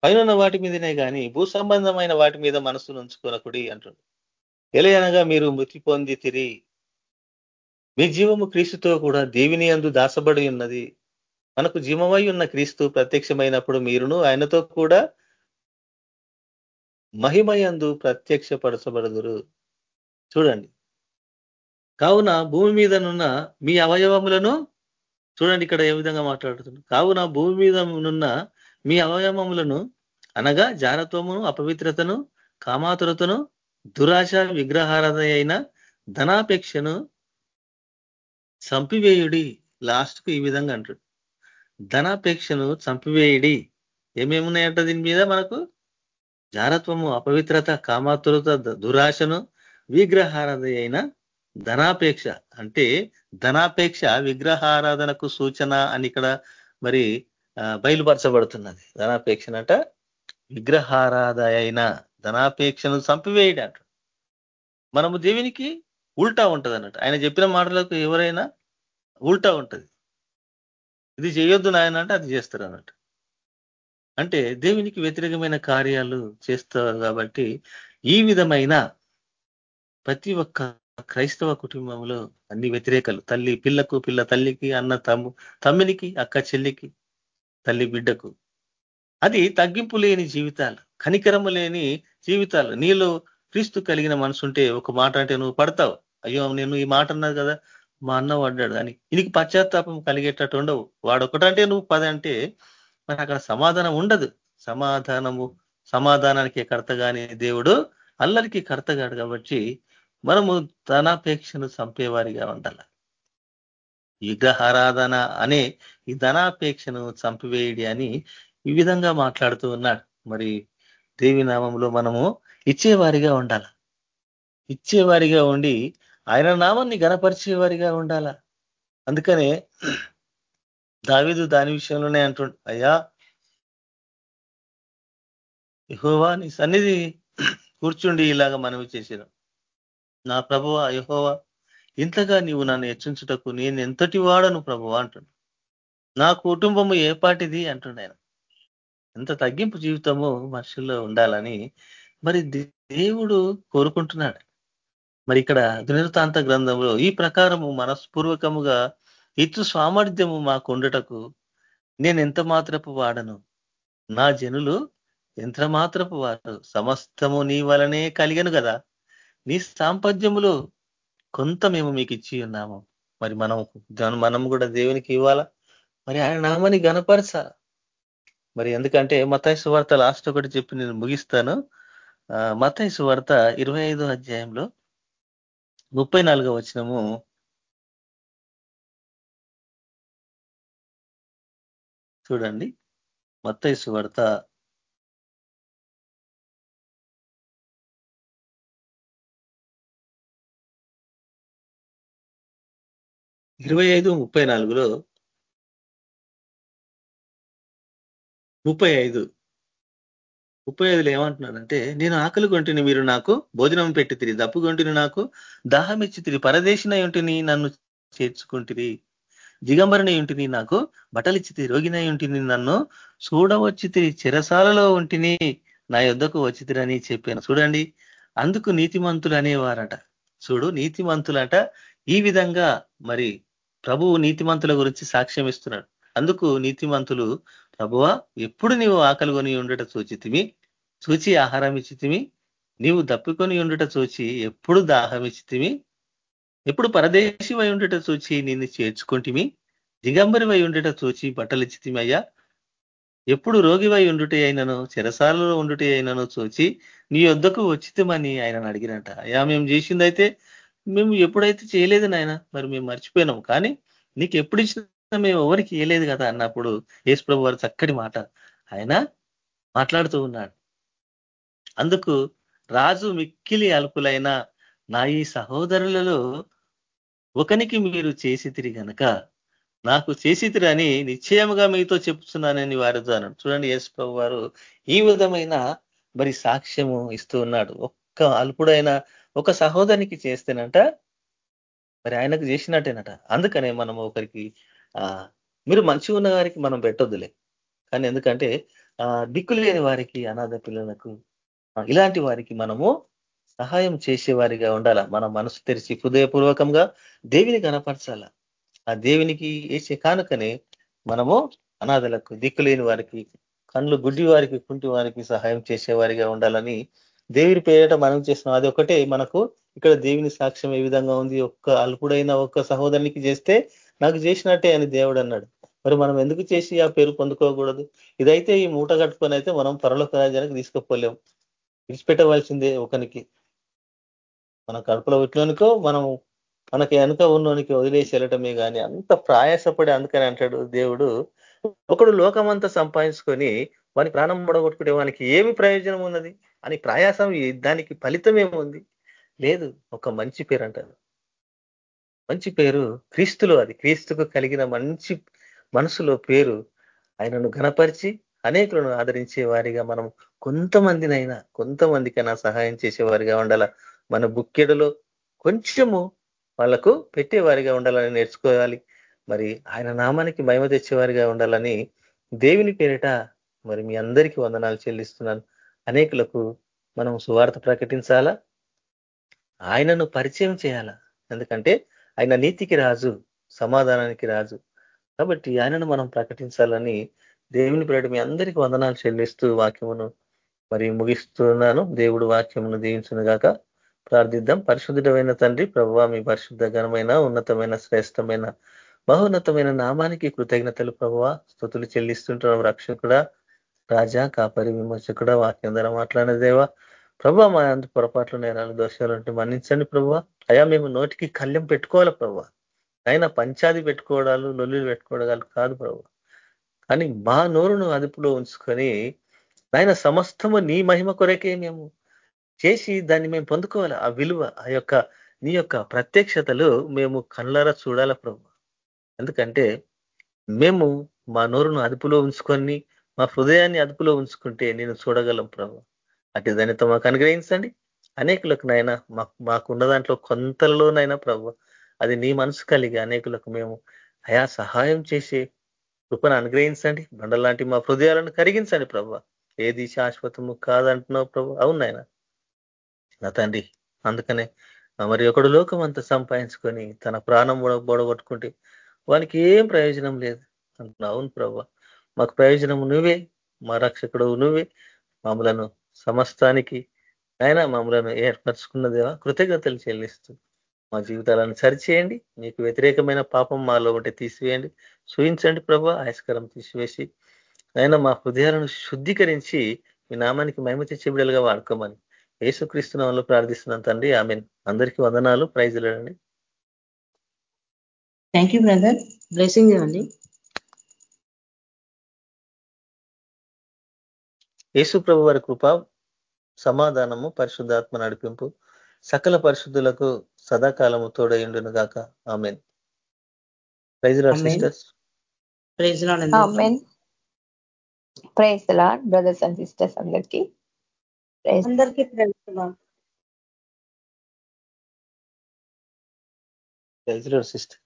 పైన వాటి మీదనే కానీ భూ సంబంధమైన వాటి మీద మనసును ఉంచుకొనకుడి అంటుండు. ఎలయనగా మీరు మృతి పొంది తిరి. మీ జీవము క్రీస్తుతో కూడా దేవిని అందు దాసబడి ఉన్నది. మనకు జీవమై ఉన్న క్రీస్తు ప్రత్యక్షమైనప్పుడు మీరును ఆయనతో కూడా మహిమయందు ప్రత్యక్షపరచబడదురు. చూడండి. కావున భూమి మీదనున్న మీ అవయవములను చూడండి ఇక్కడ ఏ విధంగా మాట్లాడుతున్నాడు. కావున భూమి మీద నున్న మీ అవయవములను అనగా జారత్వమును అపవిత్రతను కామాతురతను దురాశ విగ్రహారాధ అయిన ధనాపేక్షను చంపివేయుడి. లాస్ట్కు ఈ విధంగా అంటాడు. ధనాపేక్షను చంపివేయుడి. ఏమేమున్నాయంట దీని మీద మనకు? జారత్వము అపవిత్రత కామాతురత దురాశను విగ్రహారాధ అయిన ధనాపేక్ష. అంటే ధనాపేక్ష విగ్రహారాధనకు సూచన అని ఇక్కడ మరి బయలుపరచబడుతున్నది. ధనాపేక్షనట విగ్రహారాధ అయిన ధనాపేక్షను చంపివేయడం అంట మనము దేవునికి ఉల్టా ఉంటది అన్నట్టు ఆయన చెప్పిన మాటలకు ఎవరైనా ఉల్టా ఉంటది. ఇది చేయొద్దు నాయన అంటే అది చేస్తారు అన్నట్టు అంటే దేవునికి వ్యతిరేకమైన కార్యాలు చేస్తారు కాబట్టి ఈ విధమైన ప్రతి ఒక్క క్రైస్తవ కుటుంబంలో అన్ని వ్యతిరేకలు. తల్లి పిల్లకు పిల్ల తల్లికి అన్న తమ్ము తమ్మినికి అక్క చెల్లికి తల్లి బిడ్డకు. అది తగ్గింపు లేని జీవితాలు కనికరము లేని జీవితాలు. నీలో క్రీస్తు కలిగిన మనసుంటే ఒక మాట అంటే నువ్వు పడతావు. అయ్యో నేను ఈ మాట అన్నది కదా మా అన్న పడ్డాడు అని. ఇనికి పశ్చాత్తాపం కలిగేటట్టు ఉండవు. వాడు ఒకటంటే నువ్వు పదంటే మరి అక్కడ సమాధానం ఉండదు. సమాధానము సమాధానానికి కర్త కాని దేవుడు అల్లరికి కర్తగాడు కాబట్టి మనము ధనాపేక్షను చంపేవారిగా ఉండాలి. విగ్రహారాధన అనే ఈ ధనాపేక్షను చంపివేయడి అని ఈ విధంగా మాట్లాడుతూ ఉన్నాడు. మరి దేవి నామంలో మనము ఇచ్చేవారిగా ఉండాల. ఇచ్చేవారిగా ఉండి ఆయన నామాన్ని గనపరిచేవారిగా ఉండాల. అందుకనే దావిదు దాని విషయంలోనే అంటుండు అయ్యా యహోవా నీ సన్నిధి కూర్చుండి ఇలాగా మనవి చేసిన నా ప్రభువ యహోవా ఇంతగా నీవు నన్ను హెచ్చించుటకు నేను ఎంతటి వాడను ప్రభువ అంటుండు. నా కుటుంబము ఏ పాటిది అంటుండ ఆయన. ఎంత తగ్గింపు జీవితము మనుషుల్లో ఉండాలని మరి దేవుడు కోరుకుంటున్నాడు. మరి ఇక్కడ దునితాంత గ్రంథంలో ఈ ప్రకారము మనస్పూర్వకముగా ఇటు సామర్థ్యము మాకు ఉండటకు నేను ఎంత మాత్రపు వాడను? నా జనులు ఎంత మాత్రపు వారు? సమస్తము నీ వలనే కలిగను కదా నీ సాంపద్యములో కొంత మేము మీకు ఇచ్చి ఉన్నాము. మరి మనం మనం కూడా దేవునికి ఇవ్వాలా? మరి ఆయన నామని గనపరచాల మరి ఎందుకంటే మతాయి వార్త లాస్ట్ ఒకటి చెప్పి నేను ముగిస్తాను. మతాయి వార్త ఇరవై అధ్యాయంలో ముప్పై నాలుగో వచ్చినము చూడండి. మత్తైసు వార్త ఇరవై ఐదు ముప్పై నాలుగులో ముప్పై ఐదు. ముప్పై ఐదులో ఏమంటున్నాడంటే నేను ఆకలి కొంటిని మీరు నాకు భోజనం పెట్టి తిరిగి దప్పు కొంటిని నాకు దాహం ఇచ్చి తిరిగి పరదేశిన ఉంటిని నన్ను చేర్చుకుంటుంది దిగంబరిని ఉంటిని నాకు బట్టలిచ్చితి రోగినై ఉంటుంది నన్ను చూడవచ్చితి చిరసాలలో ఉంటిని నా యుద్ధకు వచ్చితిరని చెప్పాను. చూడండి అందుకు నీతిమంతులు అనేవారట చూడు నీతిమంతులట. ఈ విధంగా మరి ప్రభువు నీతిమంతుల గురించి సాక్ష్యం ఇస్తున్నాడు అందుకు నీతిమంతులు ప్రభువ ఎప్పుడు నీవు ఆకలి కొని ఉండట చూచితిమి? చూచి ఆహారం ఇచ్చితిమి నీవు దప్పుకొని ఉండుట చూచి ఎప్పుడు దాహం ఇచ్చితిమి ఎప్పుడు పరదేశి వై ఉండట చూచి నిన్ను చేర్చుకుంటిమి? దిగంబరి వై ఉండట చూచి బట్టలు ఇచ్చితిమయ్యా ఎప్పుడు రోగివై ఉండుటే అయినను చెరసాలలో ఉండుటే అయినను చూచి నీ వద్దకు వచ్చితమని ఆయన అడిగినట. అయా మేము చేసిందైతే మేము ఎప్పుడైతే చేయలేదు నాయన మరి మేము మర్చిపోయినాం కానీ నీకు ఎప్పుడు ఇచ్చిన మేము ఎవరికి ఇయలేదు కదా అన్నప్పుడు యేసు ప్రభు వారు చక్కటి మాట ఆయన మాట్లాడుతూ ఉన్నాడు. అందుకు రాజు మిక్కిలి అల్పులైన నా ఈ సహోదరులలో ఒకనికి మీరు చేసితిరి గనక నాకు చేసితిరి అని నిశ్చయముగా మీతో చెప్తున్నానని వారితో చూడండి యేసు ప్రభు వారు ఈ విధమైన మరి సాక్ష్యము ఇస్తూ ఉన్నాడు. ఒక్క అల్పుడైన ఒక సహోదరికి చేస్తేనంట మరి ఆయనకు చేసినట్టేనట. అందుకనే మనం ఒకరికి ఆ మీరు మంచిగా ఉన్న వారికి మనం పెట్టొద్దులే. కానీ ఎందుకంటే ఆ దిక్కు లేని వారికి అనాథ పిల్లలకు ఇలాంటి వారికి మనము సహాయం చేసేవారిగా ఉండాల? మన మనసు తెరిచి హృదయపూర్వకంగా దేవిని కనపరచాల? ఆ దేవునికి వేసే కానుకనే మనము అనాథలకు దిక్కులేని వారికి కళ్ళు గుడ్డి వారికి కుంటి వారికి సహాయం చేసేవారిగా ఉండాలని దేవుని పేరిట మనం చేసిన అది ఒకటే మనకు ఇక్కడ దేవుని సాక్ష్యం ఏ విధంగా ఉంది? ఒక్క అల్పుడైన ఒక్క సహోదరునికి చేస్తే నాకు చేసినట్టే అని దేవుడు అన్నాడు. మరి మనం ఎందుకు చేసి ఆ పేరు పొందుకోకూడదు? ఇదైతే ఈ మూట కట్టుకొని అయితే మనం పరలోక రాజ్యానికి తీసుకుపోలేం. విడిచిపెట్టవలసిందే ఒకనికి. మన కడుపులో ఉట్లోనికో మనం మనకి వెనుక ఉన్నోనికి వదిలేసి వెళ్ళటమే కానీ అంత ప్రయాసపడి అందుకని అంటాడు దేవుడు. ఒకడు లోకమంతా సంపాదించుకొని వాని ప్రాణం పొడగొట్టుకుంటే వానికి ఏమి ప్రయోజనం ఉన్నది? అని ప్రయాసం దానికి ఫలితం ఏముంది? లేదు ఒక మంచి పేరు అంటారు మంచి పేరు క్రీస్తులో అది. క్రీస్తుకు కలిగిన మంచి మనసులో పేరు ఆయనను ఘనపరిచి అనేకులను ఆదరించే వారిగా మనం కొంతమందినైనా కొంతమందికైనా సహాయం చేసేవారిగా ఉండాల? మన బుక్కెడలో కొంచెము వాళ్ళకు పెట్టేవారిగా ఉండాలని నేర్చుకోవాలి. మరి ఆయన నామానికి మహిమ తెచ్చేవారిగా ఉండాలని దేవుని పేరిట మరి మీ అందరికీ వందనాలు చెల్లిస్తున్నాను. అనేకులకు మనం సువార్త ప్రకటించాలా? ఆయనను పరిచయం చేయాలా? ఎందుకంటే ఆయన నీతికి రాజు సమాధానానికి రాజు. కాబట్టి ఆయనను మనం ప్రకటించాలని దేవుని పేరిట మీ అందరికీ వందనాలు చెల్లిస్తూ వాక్యమును మరి ముగిస్తున్నాను. దేవుడు వాక్యమును దీవించును గాక ప్రార్థిద్దాం. పరిశుద్ధమైన తండ్రి ప్రభావ మీ పరిశుద్ధ ఘనమైన ఉన్నతమైన శ్రేష్టమైన మహోన్నతమైన నామానికి కృతజ్ఞతలు ప్రభావ. స్థుతులు చెల్లిస్తుంటున్నాం రక్షకుడ రాజా కాపరి విమర్శకుడా వాక్యం ద్వారా మాట్లాడిన దేవా. ప్రభా మా అంత పొరపాట్లు నేరాలు దోషాలు ఉంటే మన్నించండి ప్రభు అయా మేము నోటికి కళ్యం పెట్టుకోవాలి ప్రభు అయినా పంచాది పెట్టుకోవడాలు లొల్లులు పెట్టుకోవడాలు కాదు ప్రభు కానీ మా నోరును అదుపులో ఉంచుకొని ఆయన సమస్తము నీ మహిమ కొరకే మేము చేసి దాన్ని మేము పొందుకోవాలి. ఆ విలువ ఆ యొక్క నీ యొక్క ప్రత్యక్షతలు మేము కళ్ళారా చూడాల ప్రభు? ఎందుకంటే మేము మా నోరును అదుపులో ఉంచుకొని మా హృదయాన్ని అదుపులో ఉంచుకుంటే నేను చూడగలం ప్రభు. అటు దానితో మాకు అనుగ్రహించండి. అనేకులకు నాయన మాకున్న దాంట్లో కొంతలోనైనా ప్రభు అది నీ మనసు కలిగి అనేకులకు మేము అయా సహాయం చేసే కృపను అనుగ్రహించండి. బండలాంటి మా హృదయాలను కరిగించండి ప్రభు. ఏది శాశ్వతము కాదంటున్నావు ప్రభు? అవునాయన నా తండ్రి అందుకనే మరి ఒకడు లోకం అంతా సంపాదించుకొని తన ప్రాణం బొడగొట్టుకుంటే వానికి ఏం ప్రయోజనం లేదు. అంటున్నా అవును ప్రభా మాకు ప్రయోజనం నువ్వే మా రక్షకుడు నువ్వే. మమ్మలను సమస్తానికి ఆయన మమ్మలను ఏర్పరచుకున్నదేవా? కృతజ్ఞతలు చెల్లిస్తూ మా జీవితాలను సరిచేయండి. మీకు వ్యతిరేకమైన పాపం మాలో ఉంటే తీసివేయండి. చూయించండి ప్రభా ఆయస్కరం తీసివేసి ఆయన మా హృదయాలను శుద్ధీకరించి మీ నామానికి మహిమ తెచ్చే వాడుకోమని. వాడుకోమని యేసుక్రీస్తునామంలో ప్రార్థిస్తున్నాను తండ్రి. ఆమె అందరికీ వందనాలు. ప్రైజులండి థ్యాంక్ యూ బ్రదర్ బ్లెసింగ్ అండి యేసు ప్రభు వారి కృప సమాధానము పరిశుద్ధాత్మ నడిపింపు సకల పరిశుద్ధులకు సదాకాలము తోడయుండును గాక. Amen. Praise sisters. Praise praise Lord brothers and sisters అందరికీ. అందరికీ ప్రైజ్ ప్రైజ్ సిస్టర్